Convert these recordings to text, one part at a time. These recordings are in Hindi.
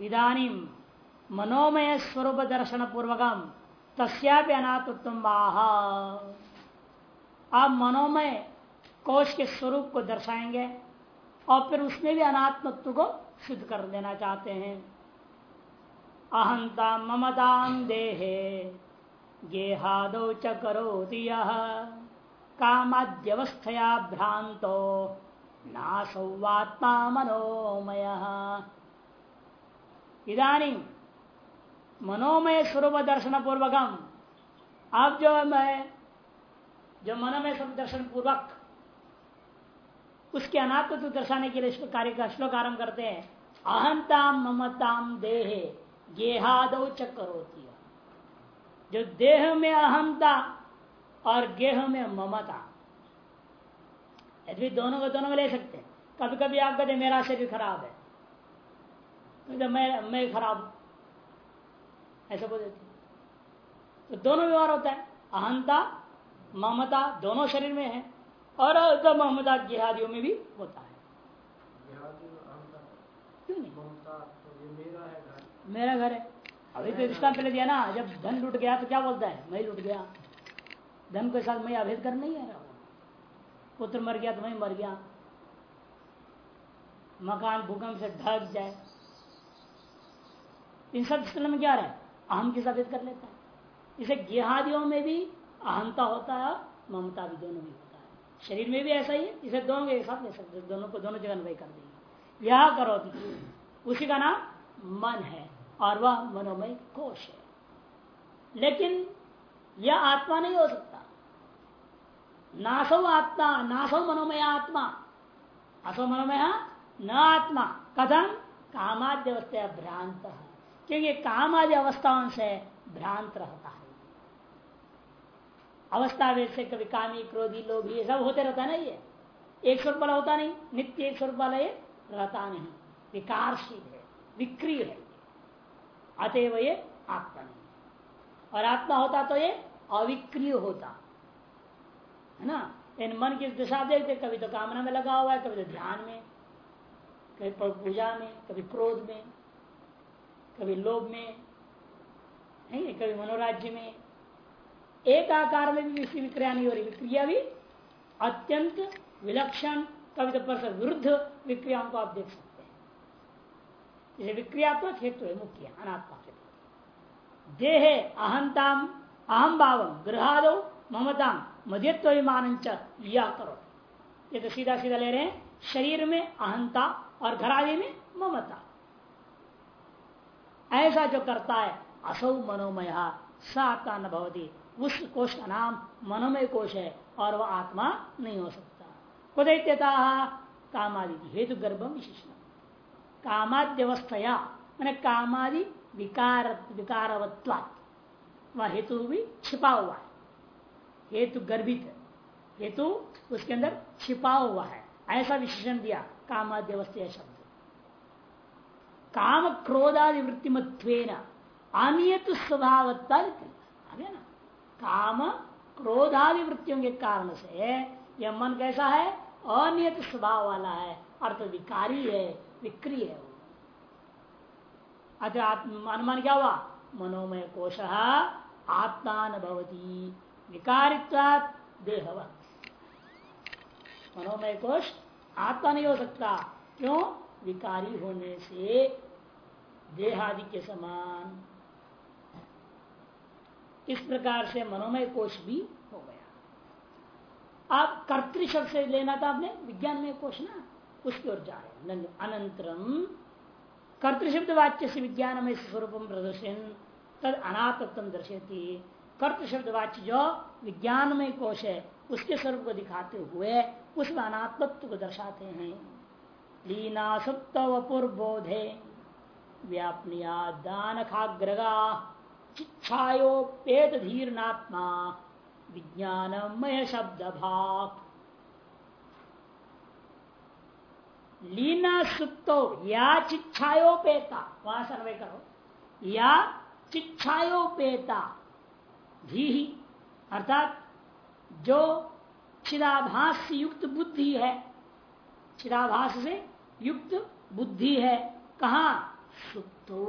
इधानी मनोमय स्वरूप दर्शन पूर्वकम तस्यापि अनात्म आप मनोमय कोश के स्वरूप को दर्शाएँगे और फिर उसमें भी अनात्मत्व को सिद्ध कर देना चाहते हैं। अहंता ममताम देहे, गेहादौ च करोति कामाद्यवस्थया भ्रांतो नासौवात्मा मनोमय। इधानी मनोमय स्वरूप दर्शन पूर्वकम आप जो मैं जो मनोमय स्वरूप दर्शन पूर्वक उसके अनात्म तो दर्शाने के लिए कार्य का श्लोक आरंभ करते हैं। अहंताम ममताम देहे, गेहाद चक्कर होती है जो देह में अहंता और गेह में ममता। यदि दोनों को दोनों में ले सकते हैं कभी कभी आप कहते मेरा शरीर खराब है। तो मैं मैं खराब ऐसा बोल देते तो दोनों व्यवहार होता है। अहंता ममता दोनों शरीर में है और तो ममता जिहादियों में भी होता है। क्यों नहीं? तो मेरा घर। है। अभी तो दृष्टांत पहले दिया ना जब धन लुट गया तो क्या बोलता है? मैं लुट गया। धन के साथ मैं अभेद कर नहीं है रहा पुत्र मर गया तो मैं मर गया। मकान भूकंप से ढक जाए। इन सब स्थल में क्या रहे? अहम के साथ कर लेता है। इसे गेहादियों में भी अहंता होता है ममता भी दोनों में होता है। शरीर में भी ऐसा ही है। इसे दोनों के साथ ले सकते दोनों को, दोनों जगह अनुभव कर देंगे। यह करो उसी का नाम मन है और वह मनोमय कोश है। लेकिन यह आत्मा नहीं हो सकता। नासो आत्मा, नासो मनोमय आत्मा। असो मनोमय न आत्मा। कथम कामाद्यवस्था भ्रांत। क्योंकि काम आदि अवस्थाओं से भ्रांत रहता है। अवस्था वे से कभी कामी, क्रोधी, लोभ, ये सब होते रहता ना ये। एक स्वरूप वाला होता नहीं, नित्य एक स्वरूप वाला ये रहता नहीं। विकारशील है विक्रिय है। अतएव ये आत्मा नहीं और आत्मा होता तो ये अविक्रिय होता। है ना? इन मन की दिशा देखते, कभी तो कामना में लगा हुआ है, कभी तो ध्यान में, कभी पूजा में, कभी क्रोध में। कभी लोभ में है कभी मनोराज्य में। एक आकार में भी इसकी विक्रिया नहीं हो रही विक्रिया भी अत्यंत विलक्षण, कभी तो पर विरुद्ध विक्रियाओं को आप देख सकते हैं। जैसे विक्रियात्मक हेतु है, मुख्य, अनात्मा के देहे अहंताम अहम भाव गृहादो ममताम मध्यत्व विमान करो ये तो सीधा सीधा ले रहे हैं, शरीर में अहंता और घरादि में ममता। ऐसा जो करता है, असौ मनोमय साता न भवती। उस कोष का नाम मनोमय कोष है, और वह आत्मा नहीं हो सकता। कुदैत्यता कामादि हेतु गर्भम विशेषण कामाद्यवस्थया, मैंने कामादि विकार विकारवत्वा वह हेतु भी छिपा हुआ है। हेतु गर्भित है। हेतु उसके अंदर छिपा हुआ है। ऐसा विशेषण दिया कामाद्यवस्थ शब्द। काम क्रोधादि वृत्ति मत्वेन अनियत स्वभाव ना काम क्रोधादि वृत्तियों के कारण से यह मन कैसा है? अनियत स्वभाव वाला है। अर्थ विकारी है, विक्री है अतः अनुमान क्या हुआ? मनोमय कोश आत्मा न भवती मनोमय कोश आत्मा नहीं हो सकता। क्यों? विकारी होने से देहादि के समान। इस प्रकार से मनोमय कोश भी हो गया। आप कर्तृ शब्द से लेना था आपने विज्ञान में कोश ना, उसकी ओर जा रहे अनंतरम, कर्तृशब्द वाच्य से विज्ञान में स्वरूप प्रदर्शन, तद अनात्म दर्शती कर्तृशब्द वाच्य जो विज्ञान में कोश है, उसके स्वरूप को दिखाते हुए, उसमें अनात्मत्व को दर्शाते हैं। लीना सुप्त वपुर्बोधे व्यापनिया दान खाग्रगा चिच्छायोपेत धीर्नात्मा विज्ञानमय शब्द भाग लीना सुप्तो या चिच्छायोपेता वहाँ सर्वे करो या चिच्छायोपेता धी अर्थात जो चिदाभास से युक्त बुद्धि है, चिदाभास से युक्त बुद्धि है, कहा? सुप्तो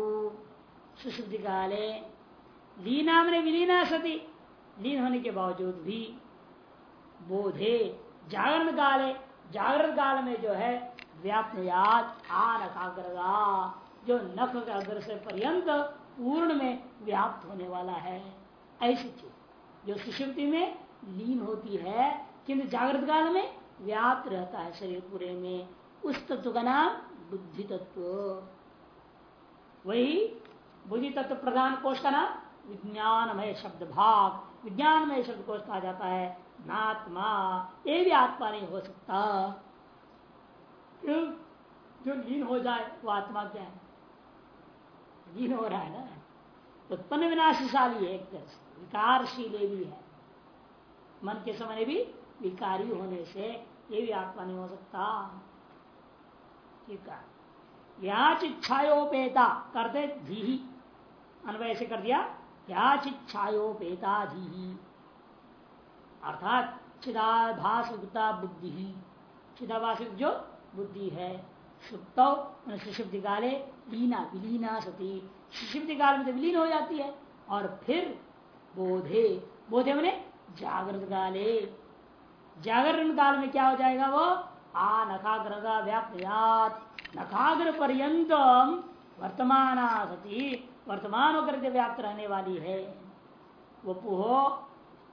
सुशुद्धि काले लीना में विलीना सती। लीन होने के बावजूद भी बोधे जागरण काले, जागरण काल में जो है व्याप्त याद आनकाग्रगा जो नख अग्र से पर्यंत पूर्ण में व्याप्त होने वाला है। ऐसी चीज़, जो सुषुप्ति में लीन होती है, किंतु जागृत काल में व्याप्त रहता है शरीर पूरे में, उस तत्व का नाम बुद्धि तत्व वही बुद्धि तत्व प्रधान कोष का नाम, विज्ञानमय शब्द भाग। विज्ञानमय शब्द कोष कहा जाता है, नात्मा। ये भी आत्मा नहीं हो सकता। जो लीन हो जाए, वो आत्मा क्या है? लीन हो रहा है ना? उत्पन्न विनाशशाली है एक तरह से। विकारशील भी है। मन के समय भी विकारी होने से ये भी आत्मा नहीं हो सकता। ठीक है। याच इच्छायोपेता करते धी। अनवय से कर दिया याच इच्छायोपेता धी अर्थात चिदाभास बुद्धि। चिदाभास जो बुद्धि है, सुप्त सुषुप्ति काले लीना, विलीना सती। सुषुप्ति काल में तो विलीन हो जाती है, और फिर बोधे बोधे मैंने जागृत काले। जागरण काल में क्या हो जाएगा वो? आ नखाग्र व्याप्त नखाग्र पर्यंत वर्तमान सती वर्तमान होकर के व्याप्त रहने वाली है। वो पुहो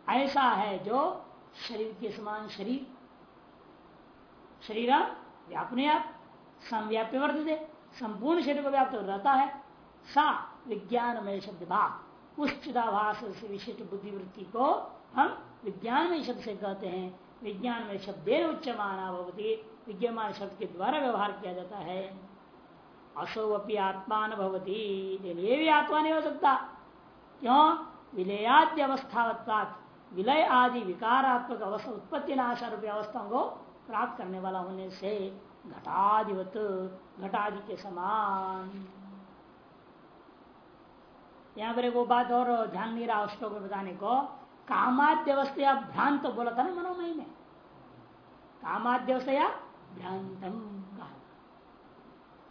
ऐसा है जो शरीर के समान शरीर शरीर व्यापने आप संव्याप्य वर्तते संपूर्ण शरीर को व्याप्त रहता है। सा विज्ञान में शब्द भाग उस चिदाभास से विशिष्ट बुद्धिवृत्ति को हम विज्ञान में शब्द से कहते हैं। विज्ञान में शब्द उच्च माना भवती। विज्ञान शब्द के द्वारा व्यवहार किया जाता है। असो अपनी आत्मान भवती। ये भी आत्मा नहीं हो सकता। क्यों? विलयाद्य अवस्था विलय आदि विकारात्मक अवस्था, उत्पत्ति नाशा रूपी अवस्थाओं को प्राप्त करने वाला होने से घटाधिवत, घटादि के समान। यहाँ पर एक वो बात और ध्यान नहीं रहा श्लोक में बताने को। कामाद्यवस्थया भ्रांत बोला था ना मनोमय में। कामाद्यवस्थया भ्रांतम कहा।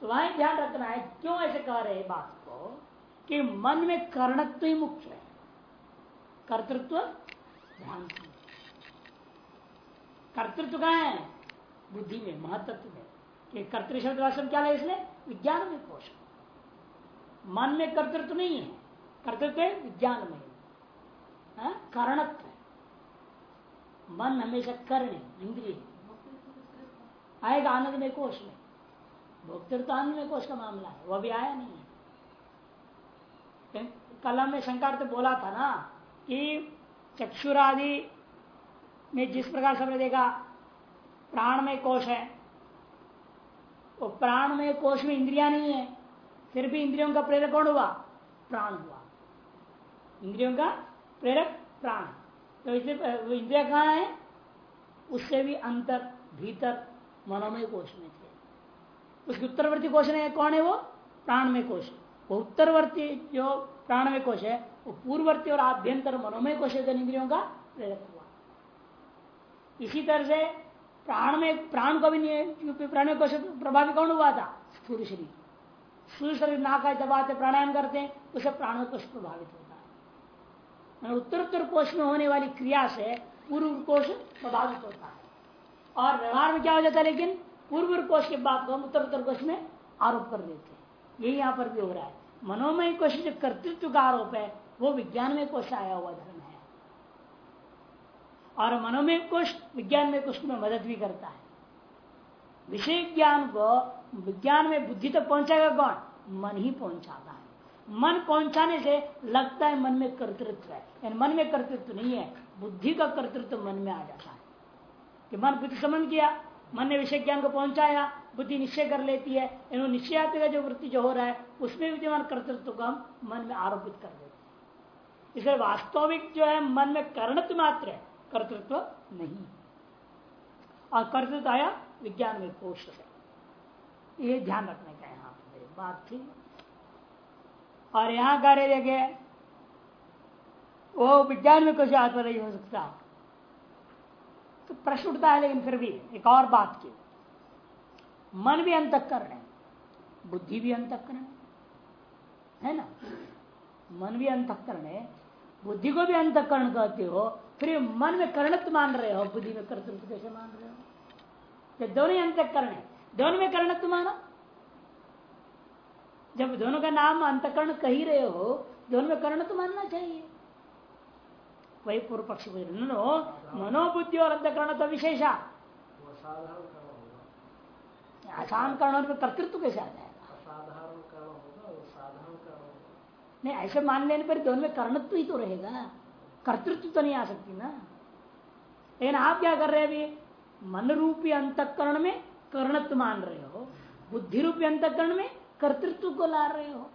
तो वहाँ ध्यान रखना है, क्यों ऐसे कह रहे हैं बात को? कि मन में कर्णत्व ही मुख्य है। कर्तृत्व भ्रांत कर्तृत्व का है? बुद्धि में महत्व में। कि कर्तृ शब्द क्या है इसलिए विज्ञान में कोश मन में कर्तृत्व नहीं है। कर्तृत्व विज्ञान में हाँ? कारणत्व है। मन हमेशा कर्ण इंद्रिय आएगा आनंद में कोष में। भोक्तृत्व तो आनंद में कोष का मामला है वह भी आया नहीं है। कला में शंकर तो बोला था ना कि चक्षुरादि में जिस प्रकार से हमने देखा, प्राण में कोष है, वो प्राण में कोष में इंद्रिया नहीं है, फिर भी इंद्रियों का प्रेरक कौन हुआ? प्राण हुआ। इंद्रियों का प्रेरक प्राण। तो इसलिए इंद्रिया कहाँ है? उससे भी अंतर, भीतर मनोमय कोष में थे। उसके उत्तरवर्ती कोष है कौन है वो? प्राण में कोष वो उत्तरवर्ती जो प्राण में कोष है, वो पूर्ववर्ती और आभ्यंतर मनोमय कोश इंद्रियों का प्रेरक हुआ। इसी तरह से प्राण में, प्राण को भी प्राण कोश प्रभावी कौन हुआ था? स्थूल शरीर। स्थूल शरीर नाका दबाते प्राणायाम करते हैं, उसे प्राणों कोश प्रभावित होता उत्तरोत्तर कोष में होने वाली क्रिया से पूर्व कोष प्रभावित होता है। और व्यवहार में क्या हो जाता है लेकिन पूर्व कोष के बात को हम उत्तर उत्तर कोष में आरोप कर देते हैं। यही यहाँ पर भी हो रहा है। मनोमय कोष जो कर्तृत्व का आरोप है। वो विज्ञान में कोष आया हुआ धर्म है। और मनोमय कोष विज्ञान में कोष में मदद भी करता है। विषय ज्ञान को विज्ञान में बुद्धि तक पहुंचाएगा कौन? मन ही पहुंचाता है। मन पहुँचाने से लगता है मन में कर्तृत्व है। मन में कर्तृत्व नहीं है। बुद्धि का कर्तृत्व मन में आ जाता है। कि मन बुद्धि समन किया, मन ने विषय ज्ञान को पहुँचाया, बुद्धि निश्चय कर लेती है इन निश्चयात्मक जो वृत्ति जो हो रहा है, उसमें विद्यमान कर्तृत्व को हम मन में आरोपित कर देते हैं। इसलिए वास्तविक जो है, मन में कर्णत्व मात्र है, कर्तृत्व नहीं। और कर्तृत्व आया विज्ञान में कोष से। ये ध्यान रखने का यहाँ बात थी और यहाँ कार्य देखे वो विज्ञान में कुछ आत्मा नहीं हो सकता तो प्रश्न उठता है लेकिन फिर भी एक और बात की। मन भी अंतकरण है, बुद्धि भी अंतकरण है ना? मन भी अंतकरण है, बुद्धि को भी अंतकरण कहते हो, फिर मन में कर्णत्व मान रहे हो, बुद्धि में कर्तृत्व कैसे मान रहे हो? तो दोनों ही अंतकरण है। दोनों में कर्णत्व मानो। जब दोनों का नाम अंतकरण कही रहे हो, दोनों में कर्णत्व मानना चाहिए। वही पूर्व पक्ष मनोबुद्धि और अंतकरण तो विशेषा आसान कर्ण में कर्तृत्व कैसे आ जाएगा नहीं ऐसे मान लेने पर दोनों में कर्णत्व ही तो रहेगा कर्तृत्व तो नहीं आ सकती ना लेकिन आप क्या कर रहे हैं अभी मन रूपी अंतकरण में कर्णत्व मान रहे हो बुद्धि रूपी अंतकरण में कर्तृत्व को ला रहे हो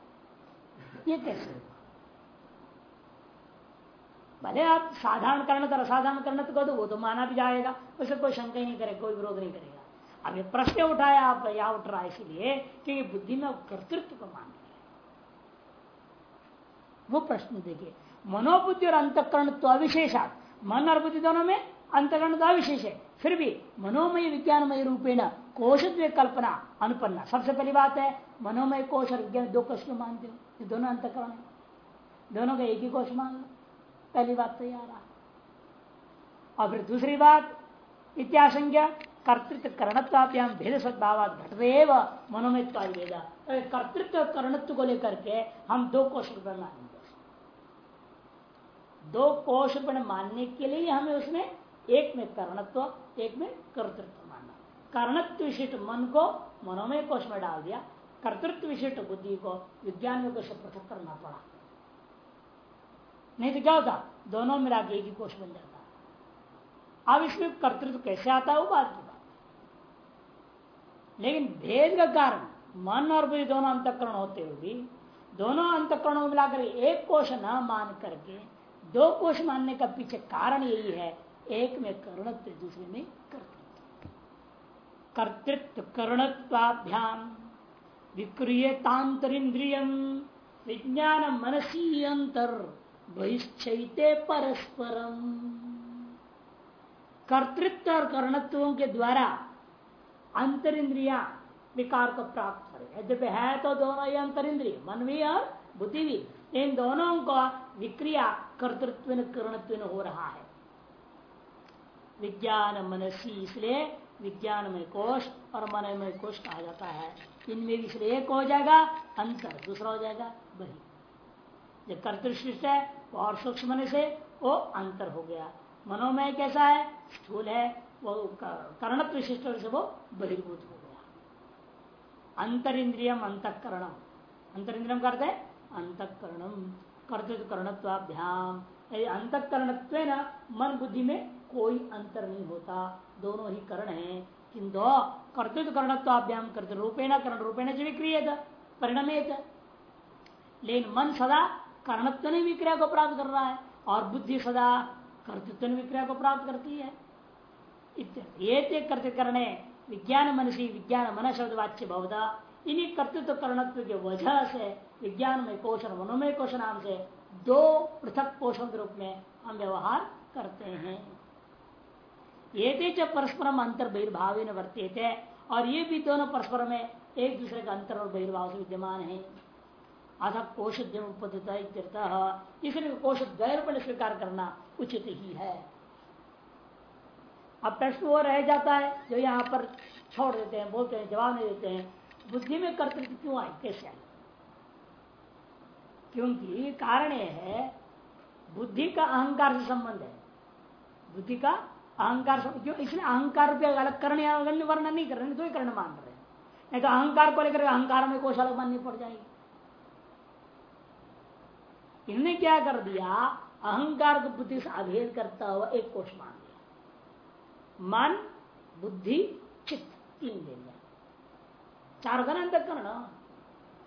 ये कैसे होगा भले आप साधारण करण कर असाधारण करण तो कह दो वो तो माना भी जाएगा। उसे कोई शंका ही नहीं करेगा कोई विरोध नहीं करेगा। अब ये प्रश्न उठाया आप, या उठ रहा है इसलिए क्योंकि बुद्धि में कर्तृत्व को मान वो प्रश्न देखिए, मनोबुद्धि और अंतकरण तो अविशेषा मन और बुद्धि दोनों में अंतकरण तो अविशेष है। फिर भी मनोमय विज्ञानमय रूपेण कोश कल्पना अनुपन्ना। सबसे पहली बात है, मनोमय कोश और विज्ञान दो में मानते हो? ये दोनों अंतकरण है। दोनों का एक ही कोश मान लो। पहली बात तो यह आ। रहा और फिर दूसरी बात इत्याशंज्ञा कर्तृत्व करणत्वाभ्याम भेद सद्भाव घटदेव मनोमित वेदा कर्तृत्व करणत्व को लेकर के हम दो कोश रूप मानेंगे। दो कोश रूप मानने के लिए हमें उसमें एक में करणत्व, एक में कर्तृत्व मानना। कर्णत्व विशिष्ट मन को मनोमय कोश में डाल दिया। कर्तृत्व विशिष्ट बुद्धि को, विज्ञान में कोश पृथक करना पड़ा। नहीं तो क्या होता? दोनों मिला के एक ही कोष बन जाता। अब इसमें कर्तृत्व कैसे आता है वो बात की बात। लेकिन भेद का कारण, मन और बुद्धि दोनों अंतकरण होते हुए भी, दोनों अंतकरणों को मिलाकर एक कोष न मान करके, दो कोष मानने का पीछे कारण यही है, एक में कर्णत्व, दूसरे में कर्तृत्व। कर्तृत्व, कर्णत्वाभ्याम विक्रियतांतरिंद्रियम विज्ञान मनसी अंतर बहिश्चते परस्परम। कर्तृत्व और कर्णत्वों के द्वारा अंतर इंद्रिया विकार को प्राप्त करे यद्यपि है। तो दोनों ही अंतर इंद्रिय मन भी और बुद्धि भी। इन दोनों का विक्रिया कर्तृत्व, कर्णत्व हो रहा है। विज्ञान मनसी इसलिए विज्ञान में कोष और मन में कोष कहा जाता है। इनमें इसलिए एक हो जाएगा, अंतर दूसरा हो जाएगा बही जो कर्तृशिष्ट है वो और सूक्ष्म से वो अंतर हो गया। मनोमय कैसा है? स्थूल है। वो कर्णत्व विशिष्ट से वो बहिर्भूत हो गया। अंतर इंद्रियम अंतकरणम अंतर इंद्रियम करते अंतकरणम। कर्तृत्व कर्णत्वाभ्याम। अंतकरणत्व मन बुद्धि में कोई अंतर नहीं होता। दोनों ही कर्ण है। किंतु कर्तृत्व कर्णत्वाभ्याम कर्तृ रूपेण, कर्ण रूपेण जो विक्रिय परिणमेत। लेकिन मन सदा कर्णत्व विक्रिया को प्राप्त कर रहा है और बुद्धि सदा कर्तृत्व विक्रिया को प्राप्त करती है। ये कर्तृ करने विज्ञान मनसी, विज्ञान मन शब्द वाच्य बहुधा इन्हीं कर्तृत्व कर्णत्व के वजह से, विज्ञान में और मनोमय कोश नाम से दो पृथक कोशों के रूप में हम व्यवहार करते हैं। ये परस्परम अंतर बहिर्भाव वर्ते और ये भी दोनों परस्पर में एक दूसरे का अंतर और बहिर्भाव से विद्यमान है। अथा कोश इसलिए कोश गैर स्वीकार करना उचित ही है। अब प्रश्न वो रह जाता है, जो यहाँ पर छोड़ देते हैं, बोलते हैं, जवाब नहीं देते हैं, बुद्धि में कर्तृत्व क्यों आई कैसे आई क्योंकि कारण यह है, बुद्धि का अहंकार से संबंध है। बुद्धि का अहंकार क्यों? इसलिए अहंकार पे अलग करण या वर्णन नहीं कर रहे दो ही कर्ण मान रहे हैं। नहीं तो अहंकार को लेकर अहंकार में कोश अलग माननी पड़ जाएगी। इन्होंने क्या कर दिया? अहंकार को बुद्धि से अभेद करता हुआ एक कोष मान लिया। मन, बुद्धि, चित्त, तीन ले लिया। चार का अंत करना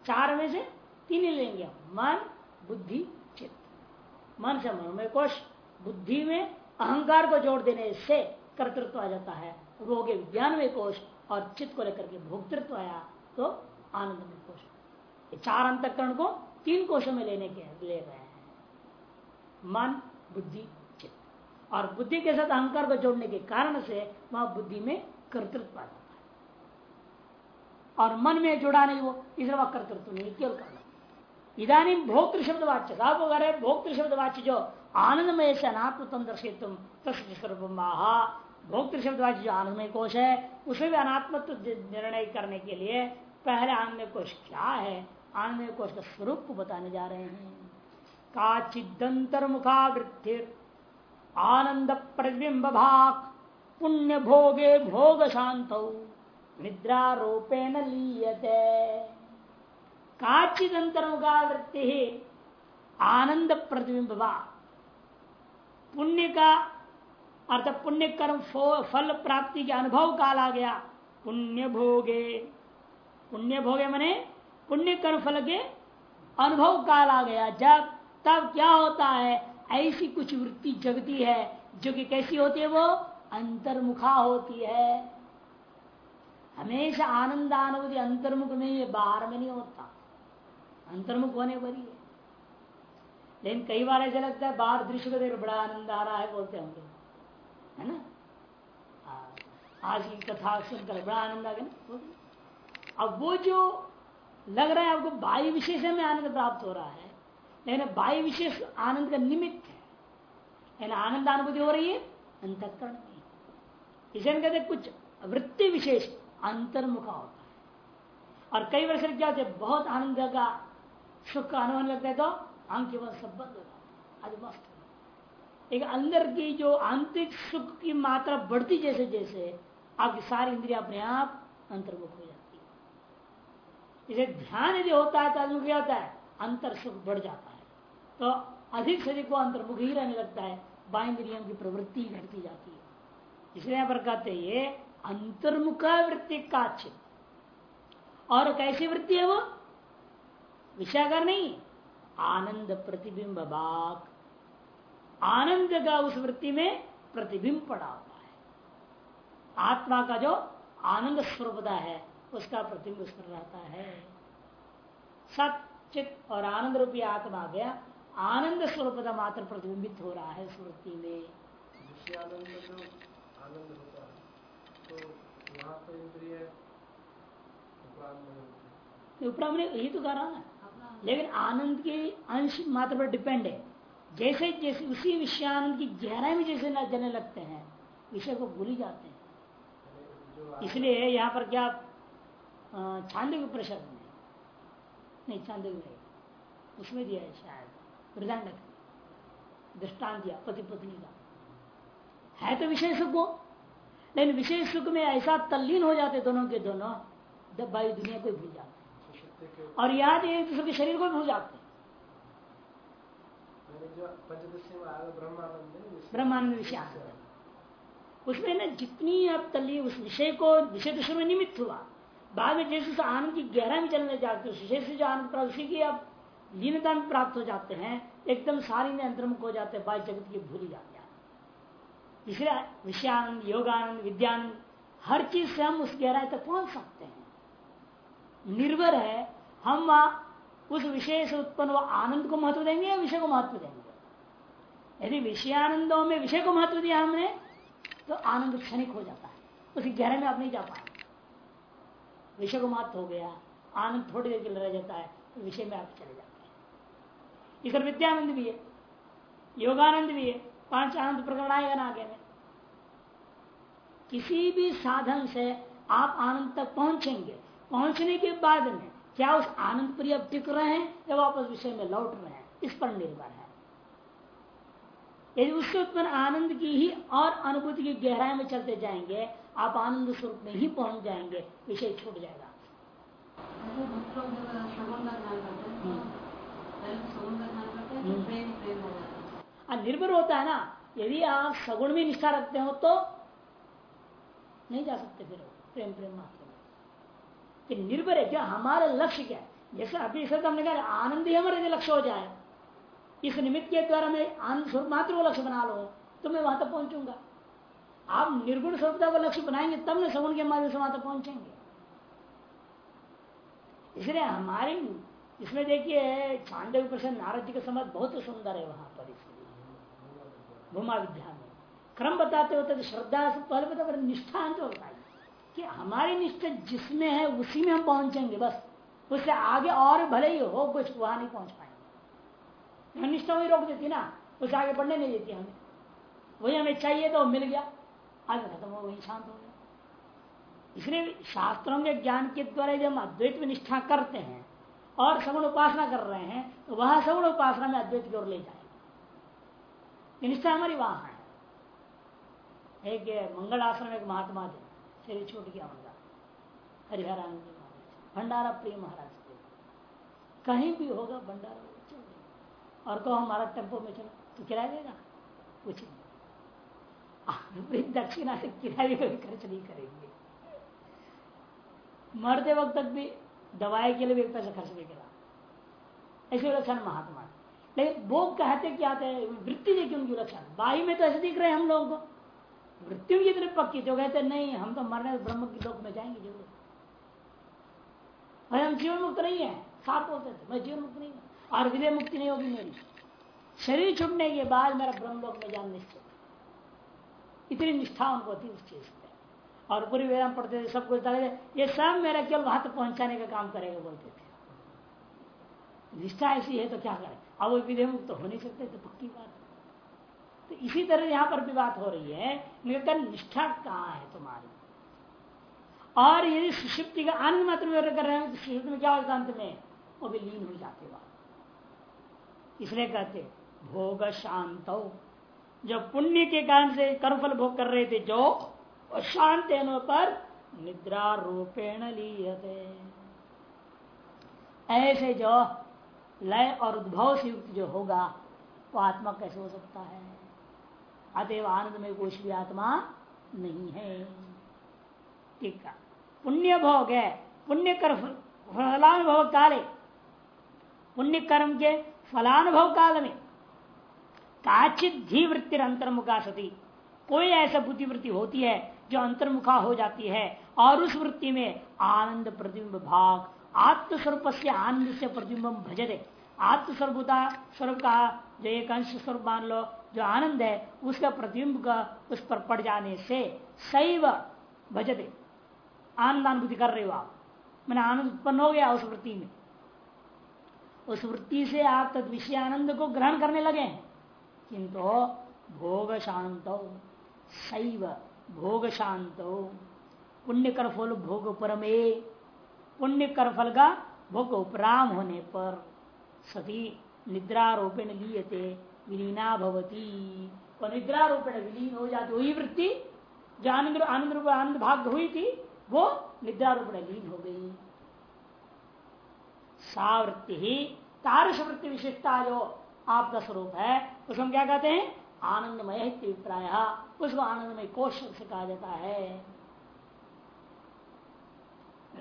चार में से तीन ही लेंगे मन, बुद्धि, चित्त। मन से मन में कोष, बुद्धि में अहंकार को जोड़ देने से कर्तृत्व आ जाता है। गए विज्ञान में कोष और चित्त को लेकर के भोक्तृत्व आया तो आनंद में कोष। चार अंतकरण को तीन कोशों में लेने के, ले रहे हैं। मन, बुद्धि, चित्त। और बुद्धि के साथ अहंकार को जोड़ने के कारण से वह बुद्धि में कर्तृत्व आ जाता है। और मन में जुड़ा नहीं वो, इसलिए वह कर्तृत्व नहीं, केवल करना इधानी भोक्तृ शब्द वाच्य, साहब वगैरह भोक्तृ शब्द वाच्य जो आनंदमय से अनात्म तम दर्शित भोक्तृ शब्द वाच्य जो आनंदमय कोश है, उसमें भी अनात्मत्व निर्णय करने के लिए पहले आनंदमय कोश क्या है? आनंदमय कोश का स्वरूप को बताने जा रहे हैं। का काचिदंतर मुखावृत्ति आनंद प्रतिबिंब भाग पुण्य भोगे भोग शांत निद्रा न लीयते। काचिद अंतर्मुखावृत्ति ही आनंद प्रतिबिंब पुण्य का अर्थात पुण्य कर्म फल प्राप्ति के अनुभव काल आ गया। पुण्य भोगे पुण्य भोगे मने पुण्य कर्म फल के अनुभव काल आ गया। जब, तब क्या होता है? ऐसी कुछ वृत्ति जगती है, जो कि कैसी होती है? वो अंतर्मुखा होती है। हमेशा आनंद अनुभूति अंतर्मुख में बाहर में नहीं होता। अंतर्मुख होने पर ही है। लेकिन कई बार ऐसा लगता है, बाहर दृश्य को देख बड़ा आनंद आ रहा है, बोलते हम लोग। है ना? हाँ। आज की कथा सुनकर बड़ा आनंद आ गया ना? अब वो जो लग रहा है आपको बाह्य विशेष में आनंद प्राप्त हो रहा है, लेकिन बाह्य विशेष आनंद का निमित्त है। आनंद अनुभूति हो रही है, अंतकरण में इसे कहते कुछ वृत्ति विशेष अंतर्मुखा होता है। और कई वर्ष क्या होते बहुत आनंद का सुख का अनुभव लगता है तो आँख केवल सब बंद हो जाता आज मस्त एक अंदर की जो आंतरिक सुख की मात्रा बढ़ती जैसे जैसे आपकी सारी इंद्रिया अपने आप अंतर्मुख हो जाती है। इसे ध्यान यदि होता है तो आदमी क्या होता है, अंतर सुख बढ़ जाता है। तो अधिक से अधिक वो अंतर्मुख ही रहने लगता है बाइंद्रियम की प्रवृत्ति घटती जाती है। इसलिए यहाँ पर कहते ये अंतर्मुखा वृत्ति का और कैसी वृत्ति है वो? विषयागर नहीं, आनंद प्रतिबिंब बाग आनंद का उस वृत्ति में प्रतिबिंब पड़ा हुआ है। आत्मा का जो आनंद स्वरूपता है उसका प्रतिबिंब उस पर रहता है। सचित और आनंद रूपी आत्मा गया। आनंद स्वरूपता मात्र प्रतिबिंबित हो रहा है वृत्ति में। आनंद होता है तो यहाँ पर इंद्रिय उपराम यही तो कह रहा ना। लेकिन आनंद के अंश मात्र पर डिपेंड है। जैसे जैसे उसी विषयानंद की गहराई में जैसे न जने लगते हैं विषय को भूल ही जाते हैं। इसलिए यहाँ पर क्या छांदे के प्रसाद में नहीं। छांदे में उसमें दिया है शायद। वृदांड दृष्टान दिया पति पत्नी का। है तो विषय सुख वो। लेकिन विषय सुख में ऐसा तल्लीन हो जाते दोनों के दोनों जब भाई दुनिया को भूल जाते और याद एक दूसरे के शरीर को भूल जाते ब्रह्मानंद विषय। उसमें ना जितनी आप तल्ली उस विषय को विषय शुरू में निमित्त हुआ। बाद में जैसे आनंद की गहरा में चलने जाते उस विषय से जो आनंद उसी की आप लीनता में प्राप्त हो जाते हैं, एकदम सारी में अंतर्मुख हो जाते हैं बाह्य जगत की भूल जाते हैं। इसलिए विषयानंद, योगानंद, विद्यानंद, हर चीज़ से हम उस गहराई तक पहुँच सकते हैं। निर्भर है, हम उस विषय से उत्पन्न वो आनंद को महत्व देंगे या विषय को महत्व देंगे। यदि विषयानंदों में विषय को महत्व दिया हमने तो आनंद क्षणिक हो जाता है। उसकी गहराई में आप नहीं जा पाए विषय को महत्व हो गया, आनंद थोड़ी देर के लिए रह जाता है तो विषय में आप चले जाते हैं। इधर विद्यानंद भी है, योगानंद भी है, पाँच आनंद प्रकरण आएगा ना आगे में। किसी भी साधन से आप आनंद तक पहुँचेंगे, पहुँचने के बाद में क्या उस आनंद पर अब टिक रहे हैं या वापस विषय में लौट रहे हैं, इस पर निर्भर है। यदि उससे उत्पन्न आनंद की ही और अनुभूति की गहराई में चलते जाएँगे आप आनंद स्वरूप में ही पहुँच जाएँगे विषय छूट जाएगा। निर्भर होता है ना यदि आप सगुण में निष्ठा रखते हो तो नहीं जा सकते फिर प्रेम प्रेम मात्र में। निर्भर है क्या हमारा लक्ष्य क्या है? जैसे अभी से हमने कहा आनंद ही हमारे लक्ष्य हो जाए। इस निमित्त के द्वारा मैं आनंद स्वरूप मात्र को लक्ष्य बना लो तो मैं वहाँ तक पहुंचूँगा। आप निर्गुण स्वरूपता को लक्ष्य बनाएँगे, तब न सगुण के माध्यम से वहाँ तक पहुँचेंगे। इसलिए हमारे, इसमें देखिए छांडव प्रसन्न नारद जी का समझ बहुत सुंदर है वहाँ पर, इसलिए। भूमा विद्या में। क्रम बताते होते तो श्रद्धा से पहले बता पर निष्ठा तो बताइए कि हमारी निष्ठा जिसमें है, उसी में हम पहुँचेंगे, बस। उससे आगे और भले ही हो, कुछ वहाँ नहीं पहुँच पाएँगे। निष्ठा वही रोक देती ना उससे आगे बढ़ने नहीं देती हमें। वही हमें चाहिए तो मिल गया। आगे खत्म हो वही शांत हो गया इसलिए शास्त्रों के ज्ञान के द्वारा जब हम अद्वैत में निष्ठा करते हैं और सगुण उपासना कर रहे हैं तो वह सगुण उपासना में अद्वैत की ओर ले जाएगा। निष्ठा हमारी वहाँ है। एक मंगल आश्रम एक महात्मा थे शरीर छोट गया उनका। जी महाराज, भंडारा प्रिय महाराज कहीं भी होगा, भंडारा और कहो, हमारा टेंपो में चलो तो किराया देगा? कुछ नहीं। दक्षिणा से किराया भी खर्च नहीं करेंगे। मरते वक्त तक भी दवाई के लिए भी पैसा खर्च नहीं करा। ऐसे लक्षण महात्मा लेकिन वो कहते क्या थे? वृत्ति देखिए उनकी लक्षण। बाई में तो ऐसे दिख रहे हैं हम लोगों को। मृत्यु की तरफ़ पक्की तो कहते नहीं, हम तो मरने ब्रह्म की लोक में जाएँगे ज़रूर। भाई, हम जीवन मुक्त नहीं है। साफ़ बोलते थे। मैं जीवन मुक्त नहीं हूँ। और विदय मुक्ति नहीं होगी मेरी। शरीर छूटने के बाद मेरा ब्रह्म लोक में जान निश्चित। इतनी निष्ठा उनको थी उस चीज़ पे। और पूरी वेदांत पढ़ते थे, सब कुछ ये सब मेरा केवल वहाँ तक पहुँचाने का काम करेगा, बोलते थे। निष्ठा ऐसी है तो क्या करें? अब वो विधेय मुक्त तो हो नहीं सकते तो पक्की बात तो इसी तरह यहाँ पर भी बात हो रही है, लेकिन निष्ठा कहाँ है तुम्हारी? और यदि सुषिप्ति का आनंद मात्र में कर रहे हैं तो सुषिप्ति में क्या होता अंत में? वो भी लीन हो जाते इसलिए कहते भोग शांत जो पुण्य के कारण से कर्मफल भोग कर रहे थे, जो शांत पर निद्रा रूपेण लीयते। ऐसे जो लय और उद्भव से युक्त जो होगा, वो आत्मा कैसे हो सकता है? अतएव आनंद में कुछ भी आत्मा नहीं है। ठीक है। पुण्य भोग है। पुण्य कर फलानुभव काले। पुण्य कर्म के फलानुभव काल में काचित धी वृत्ति अंतर्मुखा सती। कोई ऐसा बुद्धिवृत्ति होती है जो अंतर्मुखा हो जाती है और उस वृत्ति में आनंद प्रतिबिंब भाग आत्मस्वरूप से आनंद से प्रतिबिंब भजते। आत्मस्वरूपता, स्वरूप का जो एक अंश स्वरूप मान लो, जो आनंद है, उसका प्रतिबिंब का उस पर पड़ जाने से सैव भजते। आनंद अनुभूति कर रहे हो आप। मैंने आनंद उत्पन्न हो गया उस वृत्ति में। उस वृत्ति से आप तद विषय आनंद को ग्रहण करने लगे हैं। किंतु भोग शांत शैव भोग शांत पुण्य कर फल भोग परमे पुण्य कर फल का भोग उपराम होने पर सती निद्रा रूपेण लीयते, विलीना भवती। और निद्रा रूपेण विलीन हो जाती वही वृत्ति, जो आनंद आनंद रूप, आनंद भाग हुई थी, वो निद्रा रूपेण लीन हो गई। सावृत्ति ही तारस वृत्ति विशिष्टता जो आपका स्वरूप है उसको हम क्या कहते हैं? आनंदमय अभिप्राय। उसको आनंदमय कोश से कहा जाता है।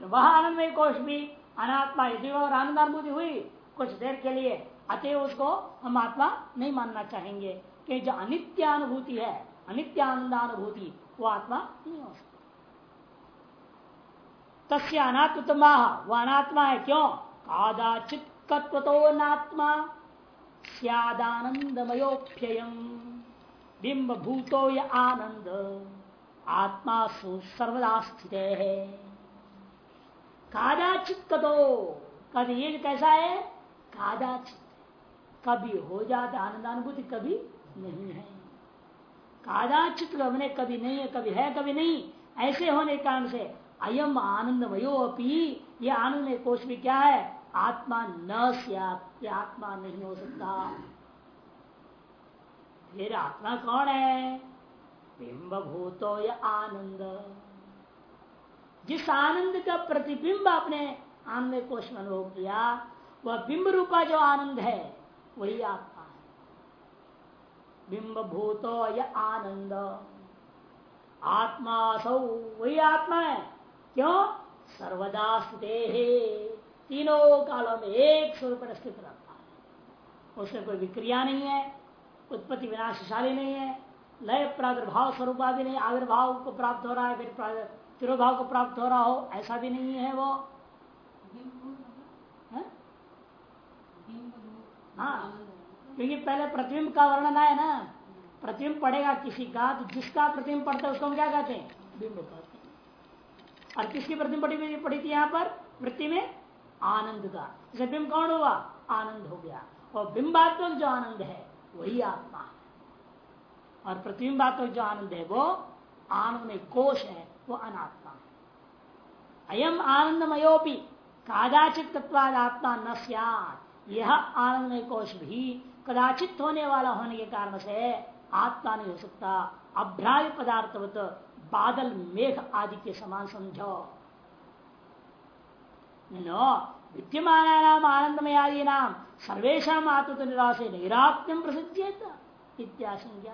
वह आनंदमय कोश भी अनात्मा यदि और आनंदानुभूति हुई कुछ देर के लिए। अतः उसको हम आत्मा नहीं मानना चाहेंगे कि जो अनित्यानुभूति है अनित्य आनंदानुभूति वो आत्मा नहीं हो सकती। तस्य अनात्मा वह अनात्मा है क्यों? कादाचित कत्वतो नात्मा सियादानंदमयोप्ययम बिंब भूतो य आनंद आत्मा सु सर्वदा स्थित। है कादाचित कदो कद ये कैसा है? कादाचित। कभी हो जाता आनंदानुभूति कभी नहीं है। कादाचित हमने कभी नहीं है कभी है कभी नहीं। ऐसे होने के कारण से अयम आनंदमयो अपी। ये आनंद कोष भी क्या है? आत्मा न आत्मा नहीं हो सकता। फिर आत्मा कौन है? बिंब भूतो या आनंद। जिस आनंद का प्रतिबिंब आपने आनंद कोश में अनुभव किया, वह बिंब रूपा जो आनंद है, वही आत्मा है। बिंब भूतो या आनंद। आत्मा सौ, वही आत्मा है। क्यों? सर्वदा स्थित तीनों कालों में एक स्वरूप स्थित रहता है। उसमें कोई विक्रिया नहीं है उत्पत्ति विनाशशाली नहीं है लय प्रादुर्भाव स्वरूप भी नहीं आविर्भाव को प्राप्त हो रहा है फिर तिरुभाव को प्राप्त हो रहा हो ऐसा भी नहीं है वो। हाँ? क्योंकि पहले प्रतिबिंब का वर्णन आया ना प्रतिबिंब पड़ेगा किसी का तो जिसका प्रतिबिंब पड़ता है उसको हम क्या कहते हैं? बिंब कहते हैं। और किसकी प्रतिबिंब पड़ी पड़ी थी यहाँ पर? वृत्ति में? आनंद का। इसे बिंब कौन हुआ? आनंद हो गया। और बिंबात्मक जो आनंद है, वही आत्मा है। और प्रतिबिंबात्मक जो आनंद है, वो आनंद में कोश है, वो अनात्मा है। अयम आनंदमयोपी, कदाचित तत्वाद आत्मा न यह आनंदमय कोश भी कदाचित होने वाला होने के कारण से आत्मा नहीं हो सकता। अभ्राय पदार्थवत बादल, मेघ आदि के समान समझो। नाम आनंदमय आदि नाम सर्वेशा आत्म निराश निरात्म प्रसिद्ध इत्याशंज्ञा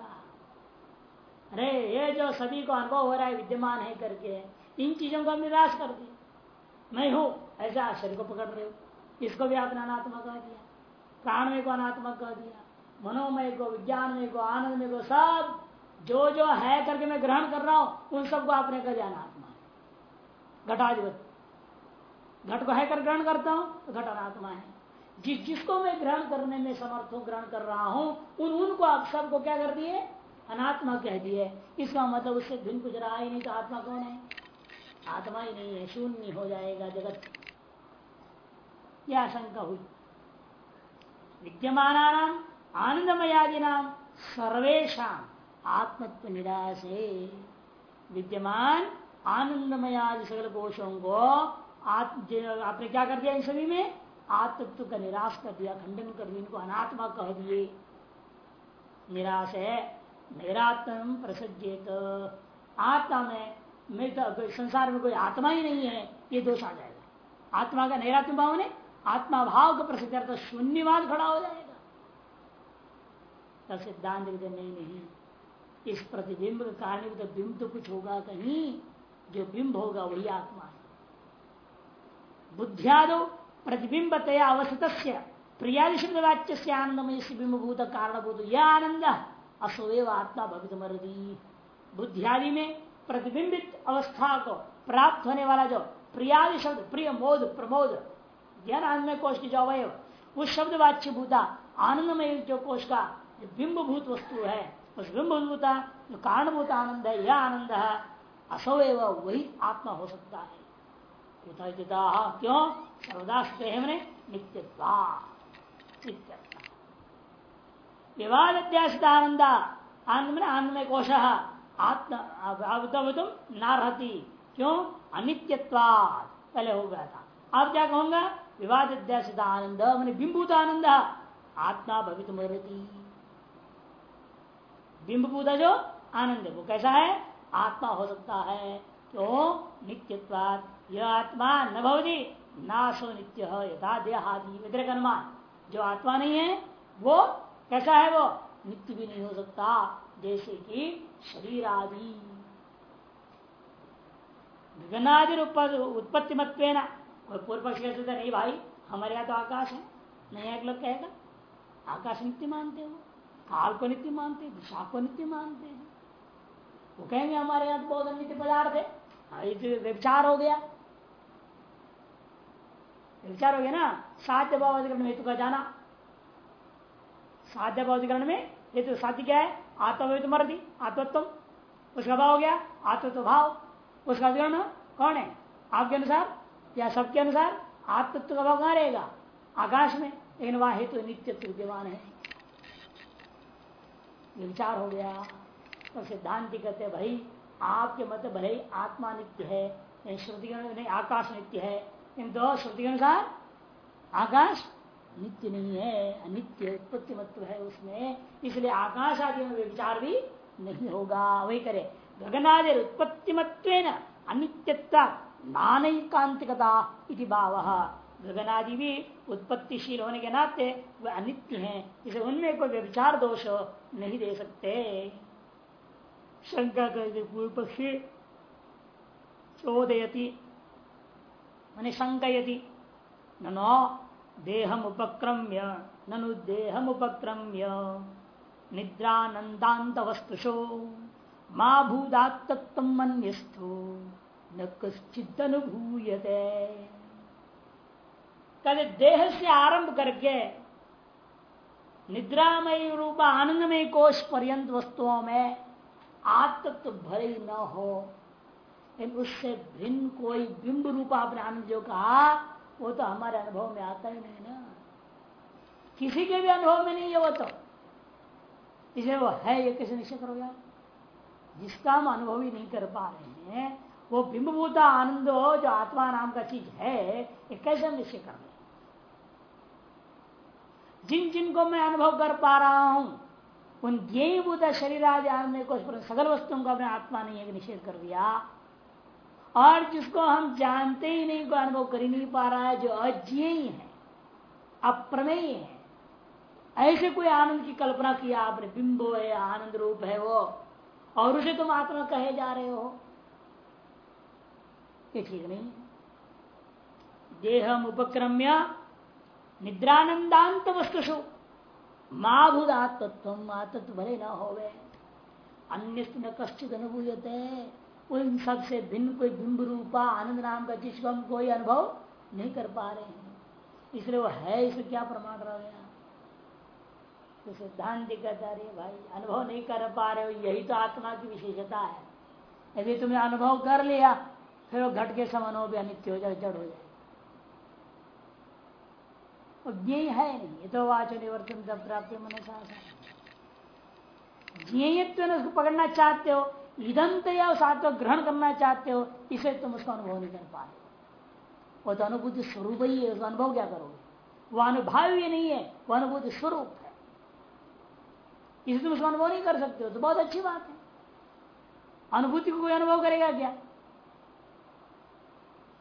अरे ये जो सभी को अनुभव हो रहा है विद्यमान है करके इन चीज़ों को निराश कर दिए मैं हूँ ऐसा शरीर को पकड़ रहे हो इसको भी आपने अनात्मा कह दिया प्राणमय को अनात्मा कह दिया मनोमय को विज्ञानमय को आनंदमय को सब जो जो है करके मैं ग्रहण कर रहा हूँ उन सबको आपने कह दिया अनात्मा घटाधिपत घट को है कर ग्रहण करता हूँ तो घट अनात्मा है। जिस जिसको मैं ग्रहण करने में समर्थ हूँ, ग्रहण कर रहा हूँ, उन उनको आप सबको क्या कर दिए? अनात्मा कह दिए। इसका मतलब उससे भिन्न कुछ रहा ही नहीं तो आत्मा कौन है? आत्मा ही नहीं है, शून्य हो जाएगा जगत। यह आशंका हुई। विद्यमान आनंदमयादि नाम सर्वेशा आत्मत्व निराश। विद्यमान, आनंदमयादि सकल कोशों को आपने क्या कर दिया इन सभी में? आत्मत्व का निराश कर दिया, खंडन कर दिया, इनको अनात्मा कह दिए। निराश है निरात्म प्रसज्जित आत्मा में मैं तो संसार में कोई आत्मा ही नहीं है, ये दोष आ जाएगा। आत्मा का निरात्म भाव ने आत्मा भाव का प्रसिद्ध अर्थ शून्यवाद खड़ा हो जाएगा। तब सिद्धांत नहीं नहीं, इस प्रतिबिंब के कारण तो बिंब तो कुछ होगा कहीं, जो बिंब होगा वही आत्मा है। बुद्धियादो प्रतिबिंबतया अवस्थित प्रियादि शब्द वाच्य से आनंदमय बिंबभूत कारणभूत यह आनंद असोएव आत्मा भवित मरदी बुद्धियादि में प्रतिबिंबित अवस्था को प्राप्त होने वाला जो प्रियादि शब्द प्रिय मोद प्रमोद ज्ञान आनंदमय कोष की जो अवय उस शब्द वाच्य भूता आनंदमय जो कोष का बिंबभूत वस्तु है, उस बिंबभूता जो कारणभूत आनंद है, यह आनंद असोएव वही आत्मा हो सकता है। क्यों? सर्वदा हमने नित्यत्वा। विवाद अध्यासित आनंद आनंद में आनंद में कोश। आत्म तुम ना रहती क्यों? अनित्यत्वाद पहले हो गया था। आप क्या कहूँगा? विवाद अध्यासित आनंद मैंने बिंबूत आनंद आत्मा भवित मरती बिंबभूत जो आनंद वो कैसा है? आत्मा हो सकता है। क्यों? नित्यत्वाद यह आत्मा न भवती नाशो नित्य यथा देहादि व्यतिरिक अनुमान जो आत्मा नहीं है वो कैसा है वो? नित्य भी नहीं हो सकता जैसे कि शरीर आदि गगनादि उत्पत्ति मत कोई पूर्व पक्ष कह सकते नहीं भाई हमारे यहाँ तो आकाश है। नहीं एक लोग कहेगा आकाश नित्य मानते हो काल को नित्य मानते दिशा को नित्य मानते हैं। वो कहेंगे हमारे यहाँ तो बहुत नित्य पदार्थ है। हाँ, विचार हो गया। विचार हो गया ना, साध्य भाव अधिकरण हेतु का जाना। साध्य भाव अधिकरण में हेतु, साध्य क्या है? आत्मवित मर्दी आत्मत्व उसका भाव हो गया, आत्मत्व भाव। उसका अधिकरण कौन है? आपके अनुसार या सबके अनुसार? आत्मत्व का भाव कहाँ रहेगा? आकाश में। लेकिन वह हेतु नित्यत्व विद्यमान है। विचार हो गया। तो सिद्धांति कहते भाई, आपके मत भले आत्मा नित्य है श्रुति नहीं, आकाश नित्य है। इन दो श्रुति के अनुसार आकाश नित्य नहीं है, अनित्य उत्पत्ति मत्व है उसमें, इसलिए आकाश आदि में विचार भी नहीं होगा। वही करे, गगनादि उत्पत्ति मत्व अनित्यता नानकांतिकता भाव। गगनादि भी उत्पत्तिशील होने के नाते वे अनित्य हैं, इसे उनमें कोई व्यविचार दोष नहीं दे सकते। शंका करके पूर्व पक्षी चोदयती। मैंने शंकयति। नो देहम उपक्रम्य ननु देहम उपक्रम्य निद्रानंदांत वस्तुषो माँ भूदात्तत्व मनस्थो न कश्चित अनुभूयते कल देह से आरंभ करके निद्रामय रूप आनंदमय कोष पर्यंत वस्तुओं में आत्तत्व भले न हो। लेकिन उससे भिन्न कोई बिंब रूप आपने आनंद जो कहा, वो तो हमारे अनुभव में आता ही नहीं ना। किसी के भी अनुभव में नहीं है वो तो। इसे वो है, ये कैसे निश्चय करोगे जिसका हम अनुभव ही नहीं कर पा रहे हैं, वो बिंबभूता आनंद हो, जो आत्मा नाम का चीज़ है, ये कैसे हम निश्चय कर रहे जिन जिन को मैं अनुभव कर पा रहा हूँ, उन ज्ञभूत शरीर आदि आनंद को सगल वस्तुओं का अपने आत्मा ने एक निषेध कर दिया। और जिसको हम जानते ही नहीं, को अनुभव कर ही नहीं पा रहा है, जो अज्ञ ही है अप्रमेय है। ऐसे कोई आनंद की कल्पना किया आपने बिंबो है, आनंद रूप है वो, और उसे तुम आत्मा कहे जा रहे हो। ये ठीक नहीं देहम उपक्रम्य निद्रानंदांत वस्तुषु माँ भूत आत्म आत्म भले न हो अन्य न कश्चित अनुभूयते उन सबसे भिन्न, कोई बिंब रूपा, आनंद नाम का जिसको हम कोई अनुभव नहीं कर पा रहे हैं। इसलिए वो है इसे क्या प्रमाण रह गया? तो सिद्धांत कहता रहे भाई, अनुभव नहीं कर पा रहे हो, यही तो आत्मा की विशेषता है। यदि तुमने अनुभव कर लिया, फिर वो घट के समान हो भी अनित्य हो जाए, जड़ हो जाए। ज्ञेय है नहीं, ये तो वाचो निवर्तन प्राप्ति मन ज्ञेयत्व उसको पकड़ना चाहते हो ईदंत या उस आत्मा ग्रहण करना चाहते हो, इसे तुम उसका अनुभव नहीं कर पा रहे वो तो अनुभूति स्वरूप ही है, उसका अनुभव क्या करोगे? वो अनुभव ही नहीं है, वो अनुभूति स्वरूप है। इसे तुम उसका अनुभव नहीं कर सकते हो तो बहुत अच्छी बात है। अनुभूति को कोई अनुभव करेगा क्या?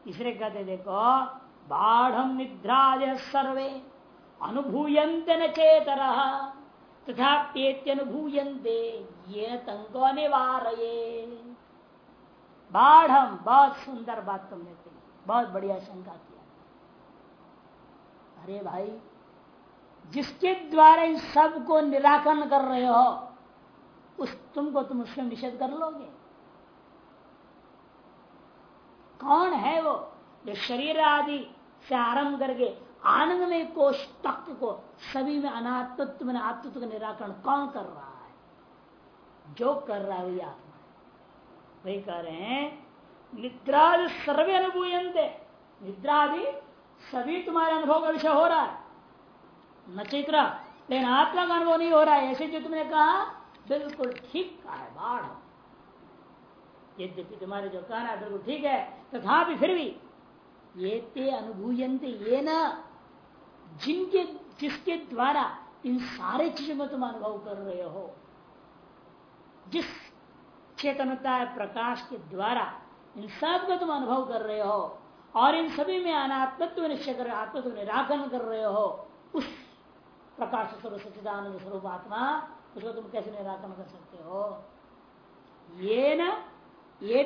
इसलिए कहते देखो, बाढ़ निद्रा सर्वे अनुभूयंत न चेतर। तथा अनुभूयते ये तंको निवार बाढ़, बहुत सुंदर बात तुमने कही, बहुत बढ़िया शंका किया। अरे भाई, जिसके द्वारा इन सबको निराकरण कर रहे हो, उस तुमको तुम उसके निषेध कर लोगे। कौन है वो जो शरीर आदि से आरंभ करके आनंद में कोष तत्व को, सभी में अनात्मत्व में आत्मत्व का निराकरण कौन कर रहा है? जो कर रहा है वही आत्मा वही कह रहे हैं, निद्रादि सर्वे अनुभूयते निद्रादि सभी तुम्हारे अनुभव का विषय हो रहा है। न चित्र, लेकिन आत्मा का अनुभव नहीं हो रहा है। ऐसे जो तुमने कहा, बिल्कुल ठीक कहा है, बाढ़ यद्यपि तुम्हारे जो कहना है, बिल्कुल ठीक है। तथापि फिर भी, ये ते अनुभूयंत ये न जिनके, जिसके द्वारा इन सारे चीज़ों में तुम अनुभव कर रहे हो, जिस चेतनता प्रकाश के द्वारा इन सबको तुम अनुभव कर रहे हो, और इन सभी में अनात्मत्व निश्चय कर आत्मत्व निराकरण कर रहे हो, उस प्रकाश स्वरूप सचिदानंद स्वरूप आत्मा, उसको तुम कैसे निराकरण कर सकते हो? ये न, ये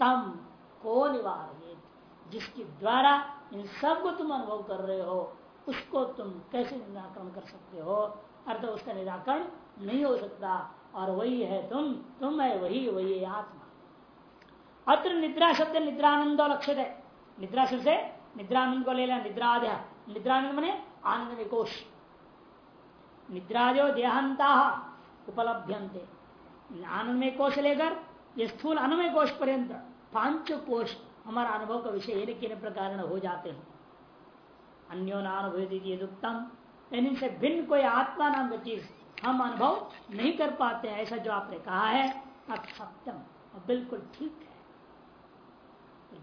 तम को निवार जिसके द्वारा इन सबको तुम अनुभव कर रहे हो, उसको तुम कैसे निराकरण कर सकते हो? अर्थ उसका निराकरण नहीं हो सकता, और वही है तुम तुम है वही वही है आत्मा। अत्र निद्रा शब्द निद्रानंद लक्ष्य है। निद्रा शब्द से निद्रानंद को ले लेना निद्राध्या निद्रानंद मने आनंद विकोश। निद्राजो देहांता उपलब्धंते आनंद में कोश लेकर, ये स्थूल अनुमय कोश पर्यंत, पाँच कोश हमारा अनुभव का विषय एक किन प्रकार हो जाते हैं। अन्यो नानुभव उत्तम इनसे भिन्न कोई आत्मा नाम की चीज़ हम अनुभव नहीं कर पाते हैं, ऐसा जो आपने कहा है अब सत्यम। और बिल्कुल ठीक है।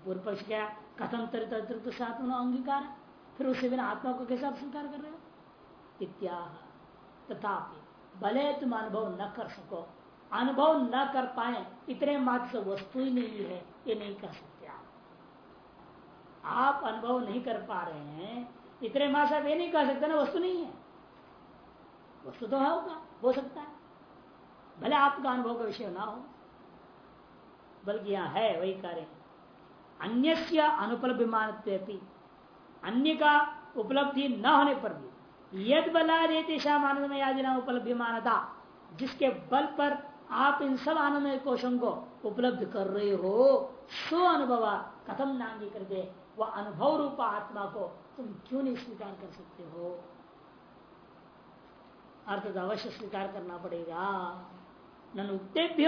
पूर्व पक्ष क्या? कथम तरित अतिरिक्त अंगीकार। फिर उससे बिना आत्मा को कैसे आप स्वीकार कर रहे हो? इत्या तथापि भले तुम अनुभव न कर सको, अनुभव न कर पाए, इतने मात्र वस्तु ही नहीं है, ये नहीं कर सकते। आप अनुभव नहीं कर पा रहे हैं, इतने मास आप ये नहीं कह सकते ना, वस्तु नहीं है। वस्तु तो होगा हो सकता है। भले आपका अनुभव का विषय ना हो, बल्कि यहाँ है वही कार्य। अन्य अनुपलब्ध मान अन्य का उपलब्धि न होने पर भी, यद बला देते शाम आनंद में आदि उपलब्धि मानता जिसके बल पर आप इन सब आनंदमय कोशों को उपलब्ध कर रहे हो, सो अनुभव कथम नांगी कर दे वह अनुभव रूपा आत्मा को तुम क्यों नहीं स्वीकार कर सकते हो? अर्थ तो अवश्य स्वीकार करना पड़ेगा। नन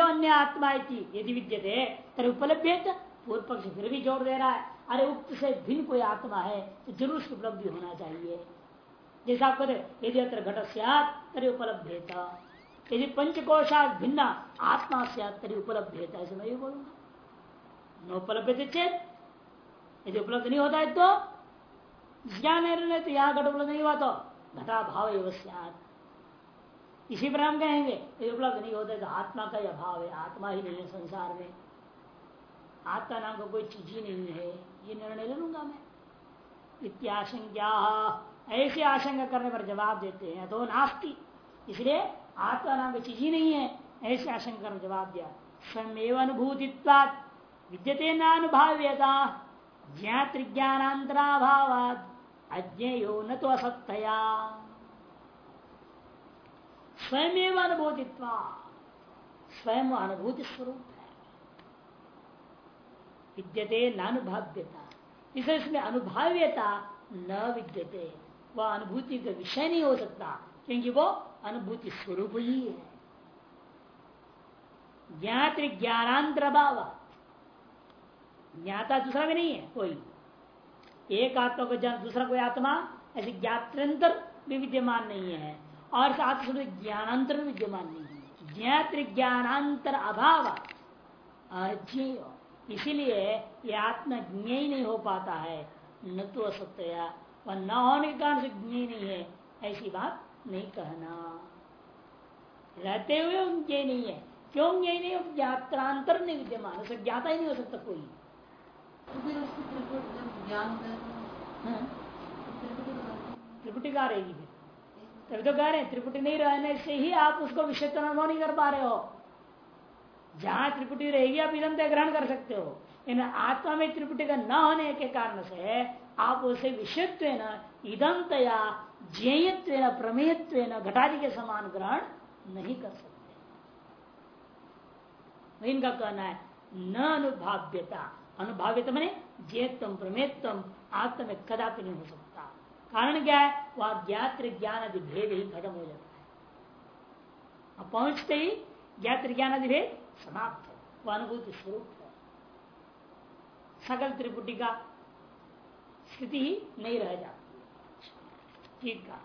अन्य आत्मा यदि विद्यते, तर उपलब्ध पूर्व पक्ष फिर भी जोड़ दे रहा है। अरे उक्त से भिन्न कोई आत्मा है तो ज़रूर उसकी उपलब्धि होना चाहिए। जैसा कहते यदि अत्र घट तरी उपलब्ध यदि पंचकोशा भिन्न, आत्मा तरी उपलब्ध ऐसे मैं बोलूँगा। न उपलब्ध चेत यदि उपलब्ध नहीं होता है तो ज्ञान नहीं तो यहाँ घट उपलब्ध नहीं हुआ तो घटा भाव इसी पर हम कहेंगे यदि उपलब्ध नहीं होता है तो आत्मा का यह अभाव है, आत्मा ही नहीं है संसार में। आत्मा नाम का कोई चीज़ ही नहीं है, ये निर्णय ले लूँगा मैं। इत्याशंका ऐसी आशंका करने पर जवाब देते हैं तो नास्ती। इसलिए आत्मा नाम की चीज़ ही नहीं है, ऐसी आशंका कर जवाब दिया। स्वयं अनुभूतित्वाद विद्यते नानुभाव्यता। ज्ञातृज्ञानांतराभावाद अज्ञेयो न तो असत्या स्वयं अनुभूतित्वा स्वयं अनुभूति स्वरूप है विद्यते नानुभाव्यता। इसे इसमें अनुभाव्यता न विद्यते। वह अनुभूति का विषय नहीं हो सकता, क्योंकि वो अनुभूति स्वरूप ही है। ज्ञात ज्ञानांतर भाव ज्ञाता दूसरा भी नहीं है, कोई एक आत्मा को जान दूसरा कोई आत्मा, ऐसे ज्ञातंतर भी विद्यमान नहीं है। और आत्म ज्ञानांतर भी विद्यमान नहीं है। ज्ञात ज्ञानांतर अभाव इसीलिए ये आत्मा ज्ञ नहीं हो पाता है। न तो असत्य वह न होने के कारण से ज्ञ नहीं है। ऐसी बात नहीं कहना। रहते हुए ज्ञ नहीं है। क्यों ज्ञ नहीं? ज्ञात्रांतर नहीं विद्यमान उसे ज्ञाता ही नहीं हो सकता कोई। त्रिपुटी का रहेगी फिर तभी तो कह रहे हैं। त्रिपुटी नहीं रहने से ही आप उसको विषय अनुभव नहीं कर पा रहे हो। जहाँ त्रिपुटी रहेगी आप इदम ग्रहण कर सकते हो। इन आत्मा में त्रिपुटी का न होने के कारण से आप उसे विषयत्व इदम तया ज्ञेयत्व प्रमेयत्व घटादि के समान ग्रहण नहीं कर सकते। इनका कहना है न अनुभाव्यता। अनुभाव्यता मैंने जेतम प्रमेयत्म आत्म में कदापि नहीं हो सकता। कारण क्या है? वह ज्ञात ज्ञान अधिभेद ही खत्म हो जाता है। पहुँचते ही ज्ञात ज्ञान अधिभेद समाप्त है, वह अनुभूति स्वरूप है। सकल त्रिपुटी का स्थिति ही नहीं रह जाती ठीक है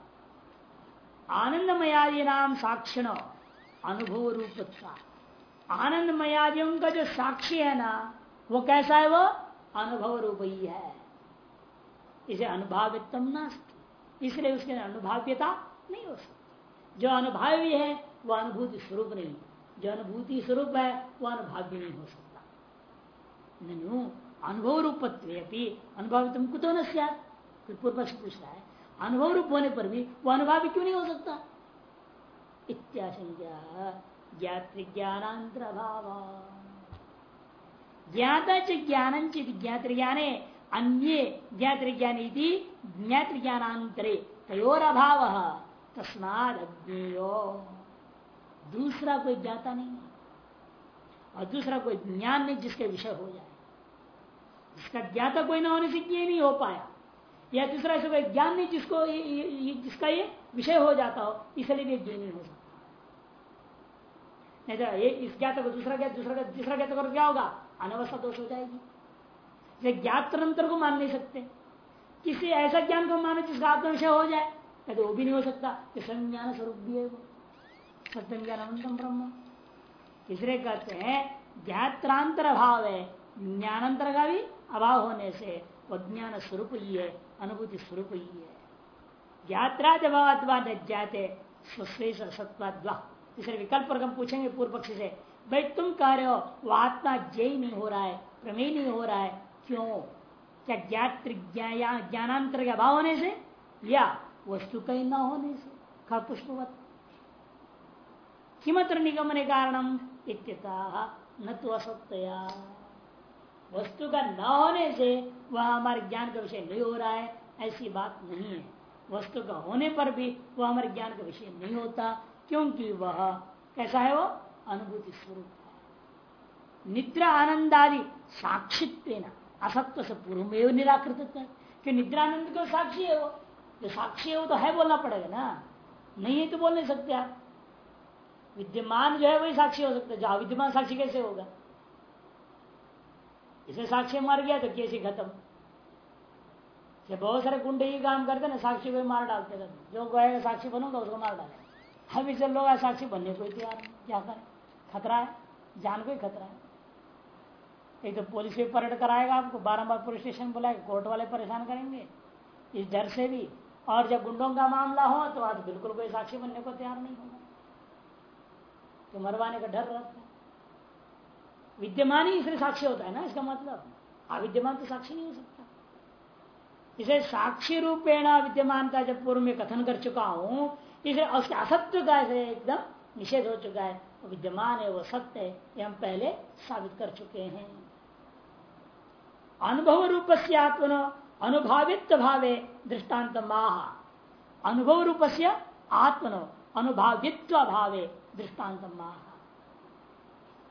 आनंदमयादि नाम साक्षिण अनुभव रूप आनंदमयादियों का जो साक्षी है ना वो कैसा है वो? अनुभव रूप ही है। इसे अनुभावितम नास्ती। इसलिए उसके अनुभाव्यता नहीं हो सकती। जो अनुभावी है वह अनुभूति स्वरूप नहीं। जो अनुभूति स्वरूप है वह अनुभाव्य नहीं हो सकता। अनुभव रूपत्व अनुभव तुम कुतो न पूर्व से पूछ रहा है, अनुभव रूप होने पर भी वो अनुभव क्यों नहीं हो सकता? इत्याशंका ज्ञातृज्ञानांतर अभाव ज्ञाता च ज्ञान ज्ञातृज्ञाने अन्य ज्ञातृज्ञानी ज्ञातृज्ञानांतरे तयोर अभाव तस्माद दूसरा कोई ज्ञाता नहीं और दूसरा कोई ज्ञान नहीं जिसके विषय हो जाए। जिसका ज्ञाता कोई ना होने से ये नहीं हो पाया। या दूसरा ऐसा कोई ज्ञान नहीं जिसको ये, ये, जिसका ये विषय हो जाता हो इसलिए भी ज्ञान नहीं हो सकता। नहीं तो ये इस ज्ञाता को दूसरा ज्ञात दूसरा ज्ञात तीसरा ज्ञात क्या होगा? अनवस्था दोष हो जाएगी। ज्ञात तरंतर को मान नहीं सकते। किसी ऐसा ज्ञान को माने जिसका आत्म विषय हो जाए तो वो भी नहीं हो सकता। कि संज्ञान स्वरूप भी है वो। सत्यम ज्ञान अनंतम ब्रह्म। तीसरे कहते हैं ज्ञात्रांतर अभाव है। ज्ञानांतर का भी अभाव होने से वो ज्ञान स्वरूप ही है, अनुभूति स्वरूप ही है। ज्ञात्रा जवाब जाते स्वश्रेष सत्वाद्वा इसलिए विकल्प पूछेंगे पूर्व पक्ष से। भाई तुम कह रहे हो वो आत्मा जय नहीं हो रहा है, प्रमेय नहीं हो रहा है, क्यों? क्या ज्ञात ज्ञानांतर के अभाव होने से? या वस्तु कहीं न होने से? खा पुष्पवत। किमत्र निगमन कारणम न तो असत्या। वस्तु का न होने से वह हमारे ज्ञान का विषय नहीं हो रहा है, ऐसी बात नहीं है। वस्तु का होने पर भी वह हमारे ज्ञान का विषय नहीं होता, क्योंकि वह, कैसा है वो? अनुभूति स्वरूप। निद्रा आनंद आदि साक्षित्व असत्व से पूर्व में निराकृत कि निद्रा आनंद को साक्षी है वो? जो साक्षी है वो तो है बोलना पड़ेगा ना। नहीं है तो बोल नहीं सकते आप। विद्यमान जो है वही साक्षी हो सकता है। जो अविद्यमान साक्षी कैसे होगा? इसे साक्षी मार गया तो कैसे खत्म। बहुत सारे गुंडे ही काम करते ना, साक्षी को मार डालते जो गए साक्षी बनूँगा उसको मार डाले अभी से लोग साक्षी बनने को तैयार क्या करें? खतरा है जान को ही खतरा है। एक तो पुलिस भी परेड कराएगा आपको बारम्बार पुलिस स्टेशन बुलाएगा, कोर्ट वाले परेशान करेंगे। इस डर से भी। और जब गुंडों का मामला हो तो आज बिल्कुल कोई साक्षी बनने को तैयार नहीं होगा। तो मरवाने का डर रहता है। विद्यमान ही इसलिए साक्षी होता है ना, इसका मतलब? अविद्यमान तो साक्षी नहीं हो सकता। इसे साक्षी रूपेण विद्यमान का जब पूर्व में कथन कर चुका हूँ, इसे असत्य का एकदम निषेध हो चुका है, वो विद्यमान है, वो सत्य है, ये हम पहले साबित कर चुके हैं। अनुभव रूप से आत्मन अनुभावित भावे दृष्टांत माह अनुभव रूप से आत्मनो, अनुभावित्व भावे दृष्टांत माह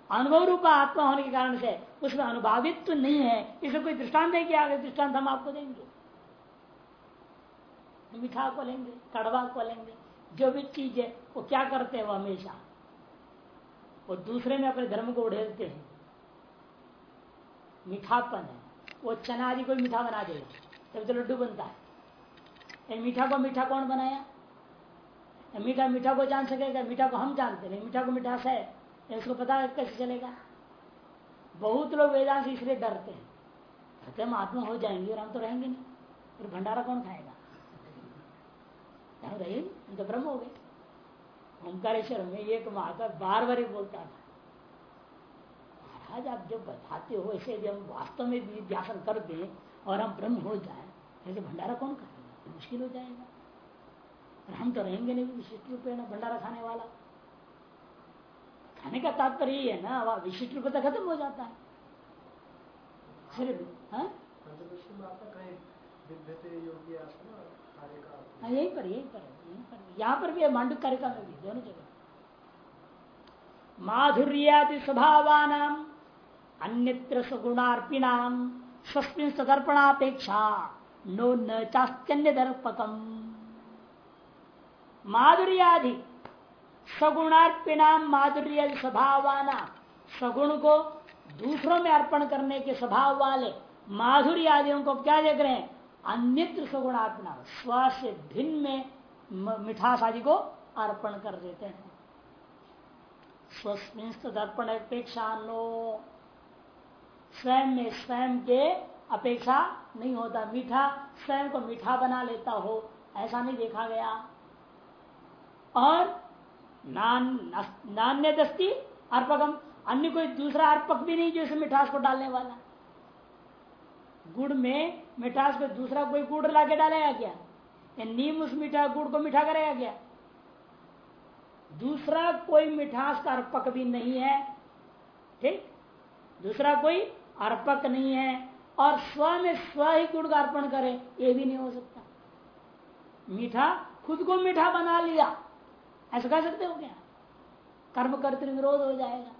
अनुभव रूप आत्मा होने के कारण से उसमें अनुभावित्व नहीं है इसे कोई दृष्टांत है क्या दृष्टांत हम आपको देंगे? मीठा को लेंगे, कड़वा को लेंगे? जो भी चीज़ है वो क्या करते हैं वो हमेशा? वो दूसरे में अपने धर्म को उड़ेलते हैं। मीठापन है। वो चना आदि को मीठा बना देगा, तभी तो लड्डू बनता है। मीठा को मीठा कौन बनाया? मीठा मीठा को जान सकेगा, मीठा को हम जानते नहीं, मीठा को मिठास है इसको पता है कैसे चलेगा? बहुत लोग वेदांत इसलिए डरते हैं। कहते हम आत्मा हो जाएँगे और हम तो रहेंगे नहीं। फिर भंडारा कौन खाएगा? हम रहे हम तो ब्रह्म हो गए ओंकारेश्वर में एक महात्मा बार बार बोलता था महाराज आप जब बताते हो ऐसे यदि हम वास्तव में भी व्यासन कर दें और हम ब्रह्म हो जाए ऐसे भंडारा कौन खाएगा मुश्किल हो जाएगा और हम तो रहेंगे नहीं विशिष्ट रूप भंडारा खाने वाला खाने का तात्पर्य ही है ना वह विशिष्ट रूप तक खत्म हो जाता है सिर्फ़ हाँ? हाँ यही पर यही पर यही पर। भी है मांडू कारिका में भी, दोनों जगह। माधुर्यादि स्वभावान, अन्यत्र सगुणार्पिणाम स्वस्मिन सदर्पणापेक्षा नो न चास्त्यन्य दर्पकम माधुर्यादि सगुणार्पिणाम माधुर्य स्वभावाना, सगुण को दूसरों में अर्पण करने के स्वभाव वाले माधुर्य आदियों को क्या देख रहे हैं? अन्यत्र सगुणात्मा स्व से भिन्न में मिठास आदि को अर्पण कर देते हैं। स्वस्मिन दर्पण अपेक्षा नो। स्वयं में स्वयं के अपेक्षा नहीं होता। मीठा, स्वयं को मीठा बना लेता हो, ऐसा नहीं देखा गया। और नान नान्य दस्ती अर्पकम, अन्य कोई दूसरा अर्पक भी नहीं जो इस मिठास को डालने वाला। गुड़ में मिठास को दूसरा कोई गुड़ ला के डालेगा क्या? या नीम उस मीठा गुड़ को मीठा करेगा क्या? दूसरा कोई मिठास का अर्पक भी नहीं है, ठीक? दूसरा कोई अर्पक नहीं है और स्व में स्व ही गुड़ का अर्पण करे, ये भी नहीं हो सकता। मीठा, खुद को मीठा बना लिया, ऐसा कह सकते हो क्या? कर्म करते विरोध हो जाएगा।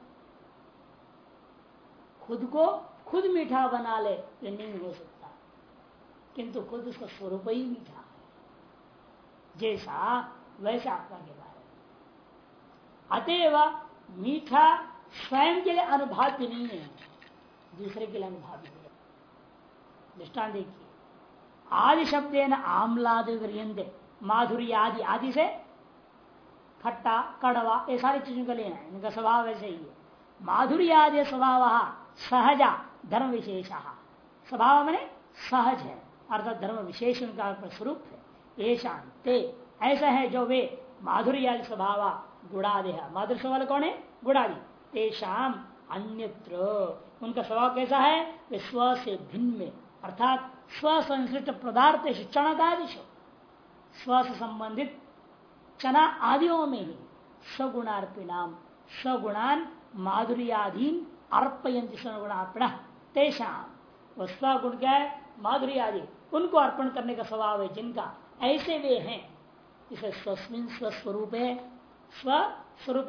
खुद को खुद मीठा बना ले ये नहीं हो सकता। किंतु खुद उसका स्वरूप ही मीठा है। जैसा, वैसा आपका के बारे में अतएव, मीठा स्वयं के लिए अनुभाव्य नहीं है। दूसरे के लिए अनुभाव्य है। दृष्टान देखिए। आदि शब्द है ना आमलाद माधुरी आदि आदि से खट्टा, कड़वा, ये सारी चीज़ों के लिए है। इनका स्वभाव ऐसे ही है। माधुर्य आदि स्वभाव सहजा धर्म विशेष स्वभाव मैंने सहज है। अर्थात धर्म विशेष उनका स्वरूप है। ये शांति ऐसा है जो वे माधुर्य स्वभाव गुड़ादि है। माधुर स्वभाव कौन है? गुड़ादि तेषाम अन्यत्र। उनका स्वभाव कैसा है? वे स्व से भिन्न में। अर्थात स्व संश्लिष्ट पदार्थ शिक्षण स्व से संबंधित चना आदियों में ही सगुणार्पिणाम सगुणान माधुर्याधीन अर्पयंती सगुणार्पण तेषाम वह स्वगुण क्या है? माधुरी आदि। उनको अर्पण करने का स्वभाव है जिनका। ऐसे वे हैं। इसे स्वस्मिन स्वस्वरूप स्वस्वरूप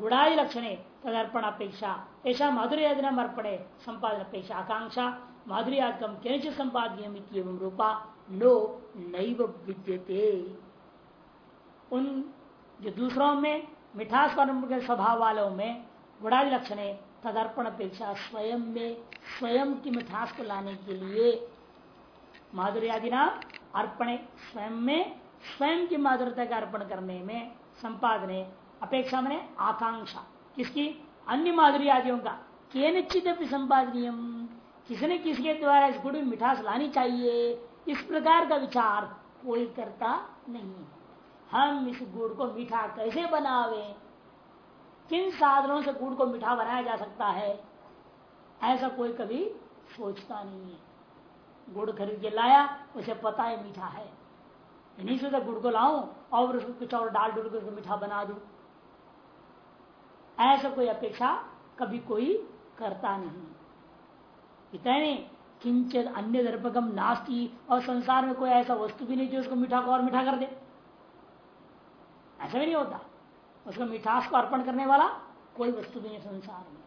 गुड़ादि लक्षण तदर्पण अपेक्षा। ऐसा माधुरी आदि नाम अर्पणे संपादन अपेक्षा। आकांक्षा, माधुरी आदि कम संपादन रूपा नो नैव विद्यते। उन जो दूसरों में मिठास स्वरूप के स्वभाव वालों में गुड़ादि लक्षण तदर्पण अपेक्षा स्वयं में, स्वयं की मिठास को लाने के लिए माधुर्य आदि नाम अर्पण, स्वयं में, स्वयं की माधुरता का अर्पण करने में संपादने, अपेक्षा मैंने आकांक्षा। किसकी? अन्य माधुर्य आदियों का। केनचित संपादनीय किसी न किसी के द्वारा इस गुड़ में मिठास लानी चाहिए। इस प्रकार का विचार कोई करता नहीं। हम इस गुड़ को मीठा कैसे बनावे? किन साधनों से गुड़ को मीठा बनाया जा सकता है? ऐसा कोई कभी सोचता नहीं है। गुड़ खरीद के लाया, उसे पता है मीठा है। नहीं सोचा गुड़ को लाऊं और उसको कुछ और डाल डूल कर मीठा बना दू। ऐसा कोई अपेक्षा कभी कोई करता नहीं। इतने किंचन अन्य दर्पकम नास्ती और संसार में कोई ऐसा वस्तु भी नहीं जो उसको मीठा को और मीठा कर दे। ऐसा भी नहीं होता। उसको मिठास को अर्पण करने वाला कोई वस्तु भी नहीं संसार में।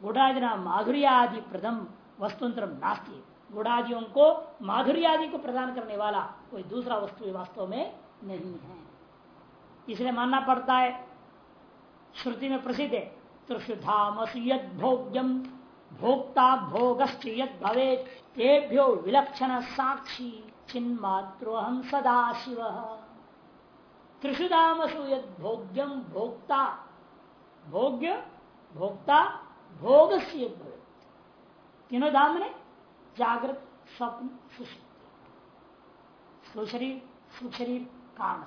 गुड़ाजना माधुर्य आदि प्रथम वस्तुंत्र नास्ती। गुड़ादियों को माधुर्य आदि को प्रदान करने वाला कोई दूसरा वस्तु वास्तव में नहीं है। इसलिए मानना पड़ता है, श्रुति में प्रसिद्ध है त्रिशुधामसु भोक्ता यद भवे विलक्षण साक्षी चिन्मात्रो हम सदा शिव त्रिशुधामसु यद भोग्यम भोक्ता। भोग्य, भोक्ता भोग से तीनों धाम ने जागृत स्वप्न सुशक्ति। सुशरीर कारण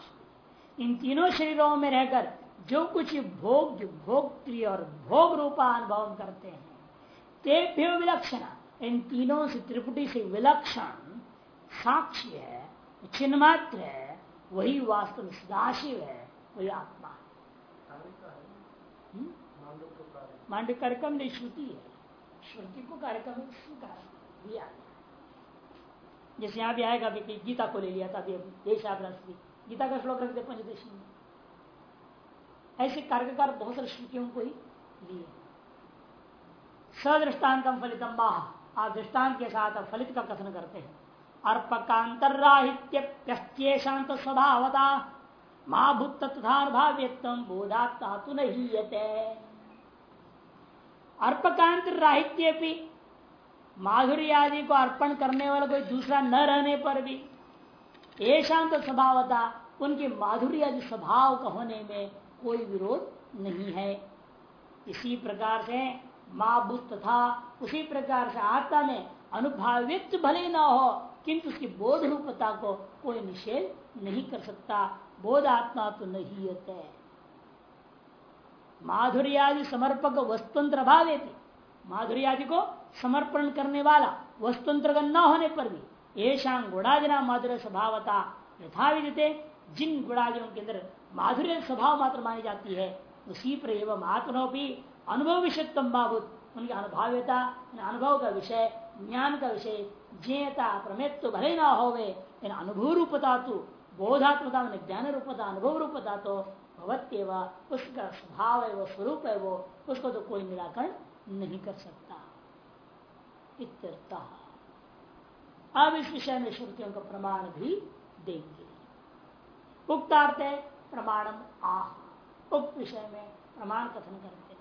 इन तीनों शरीरों में रहकर जो कुछ भोग भोग और भोग रूपा अनुभव करते हैं तेभ्यो विलक्षण। इन तीनों से त्रिपुटी से विलक्षण साक्षी है, चिन्ह मात्र है। वही वास्तव में सदाशिव है वही आत्मा। हम्म? मांडव कार्यक्रम नहीं श्रुति है। श्रुति को कार्यक्रम दिया जैसे यहाँ भी आएगा भी गीता को ले लिया था अभी गीता का श्लोक रखते पंचदशी में। ऐसे कार्यकार बहुत सारे श्रुतियों को ही लिए। सदृष्टान्तम फलितम बाह। आप दृष्टांत के साथ फलित का कथन करते हैं। अर्पकांतराहित्य शांत स्वभावता माँ भूत तथानुभाव्यम बोधात्मा तो नहीं अर्पकांत राहित्य भी माधुर्य आदि को अर्पण करने वाला कोई दूसरा न रहने पर भी ये शांत स्वभावता उनके माधुर्य आदि स्वभाव का होने में कोई विरोध नहीं है। इसी प्रकार से माँ तथा उसी प्रकार से आत्मा में अनुभावित भले न हो किंतु उसकी बोध रूपता को कोई निषेध नहीं कर सकता। बोध आत्मा तो नहीं होते माधुर्यादि समर्पक वस्तुंत्र भावे माधुर्यादि को समर्पण करने वाला वस्तुंत्र न होने पर भी ये शाम गुणादिना माधुर्य स्वभावता यथा विदते जिन गुणादियों के अंदर माधुर्य स्वभाव मात्र मानी जाती है, उसी पर एवं आत्मनोपी अनुभव विषयत्म बाबुत उनकी अनुभाव्यता अनुभव का विषय ज्ञान का विषय जेयता प्रमेत तो भले ना हो इन अनुभव रूपता तो बोधात्मता ज्ञान रूपता अनुभव रूपता तो भगवत उसका स्वभाव है वो स्वरूप है वो उसको तो कोई निराकरण नहीं कर सकता। अब इस विषय में श्रुतियों का प्रमाण भी देंगे। उक्तार्थ है प्रमाणम आह। उक्त विषय में प्रमाण कथन करते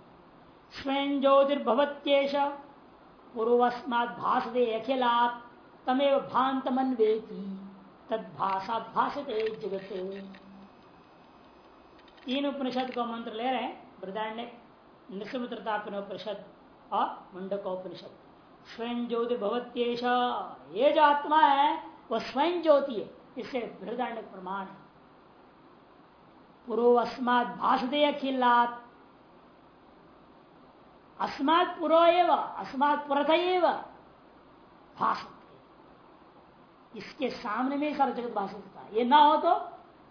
स्वयं ज्योतिर्भवत्येश पूर्वस्मात् भाषते अखिलात तमेव भांत मनवेती तद भाषा भाषते जगत तीन उपनिषद को मंत्र ले रहे हैं बृदारण्य निसमुद्रतापनिषद और मुंडकोपनिषद स्वयं ज्योति भवत्येश ये जो आत्मा है वह स्वयं ज्योति है। इससे बृदारण्य प्रमाण है। पुरो अस्मात भाषदे अखिलात अस्मात पुरो एवं, अस्मात पुरथ भाषित इसके सामने में सारा जगत भाषित होता है ये ना हो तो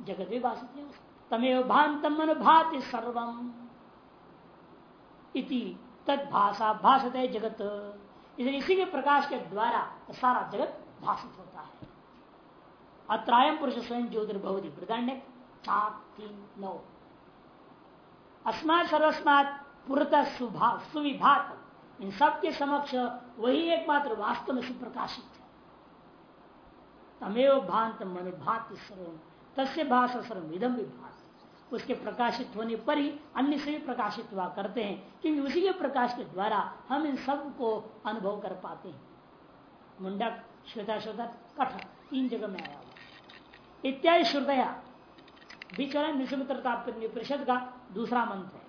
जगत भी भाषित नहीं तमेव भांतम अनुभाति सर्वम। इति तद भाषा भाषते जगत। इसलिए इसी के प्रकाश के द्वारा सारा जगत भाषित होता है। अत्रायम पुरुष स्वयं ज्योतिर्भवती। प्रदंड सात तीन, नौ। अस्मात सर्वस्मात पुरत सुविभात। इन सबके समक्ष वही एकमात्र वास्तव में सुप्रकाशित है। तमेव भांत मन भात सर्व, तस्य भाषा सर्व इदम भी भात उसके प्रकाशित होने पर ही अन्य से भी प्रकाशित हुआ करते हैं, क्योंकि उसी के प्रकाश के द्वारा हम इन सबको अनुभव कर पाते हैं। मुंडक श्वेता श्वेता कठ तीन जगह में आया हुआ। इत्यादि श्रुतया बीच निसमित्रता परिषद का दूसरा मंत्र है।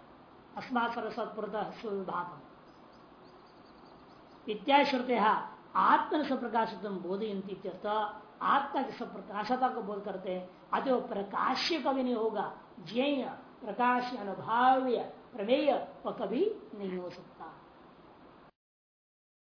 अस्मा सरस्वत इत्यादि श्रुते आत्म स्वप्रकाशित बोधयंती आत्मा की स्वप्रकाशता को बोध करते हैं अतः प्रकाश्य कभी नहीं होगा ज्ञ प्रकाश अनुभाव्य प्रमेय वह कभी नहीं हो सकता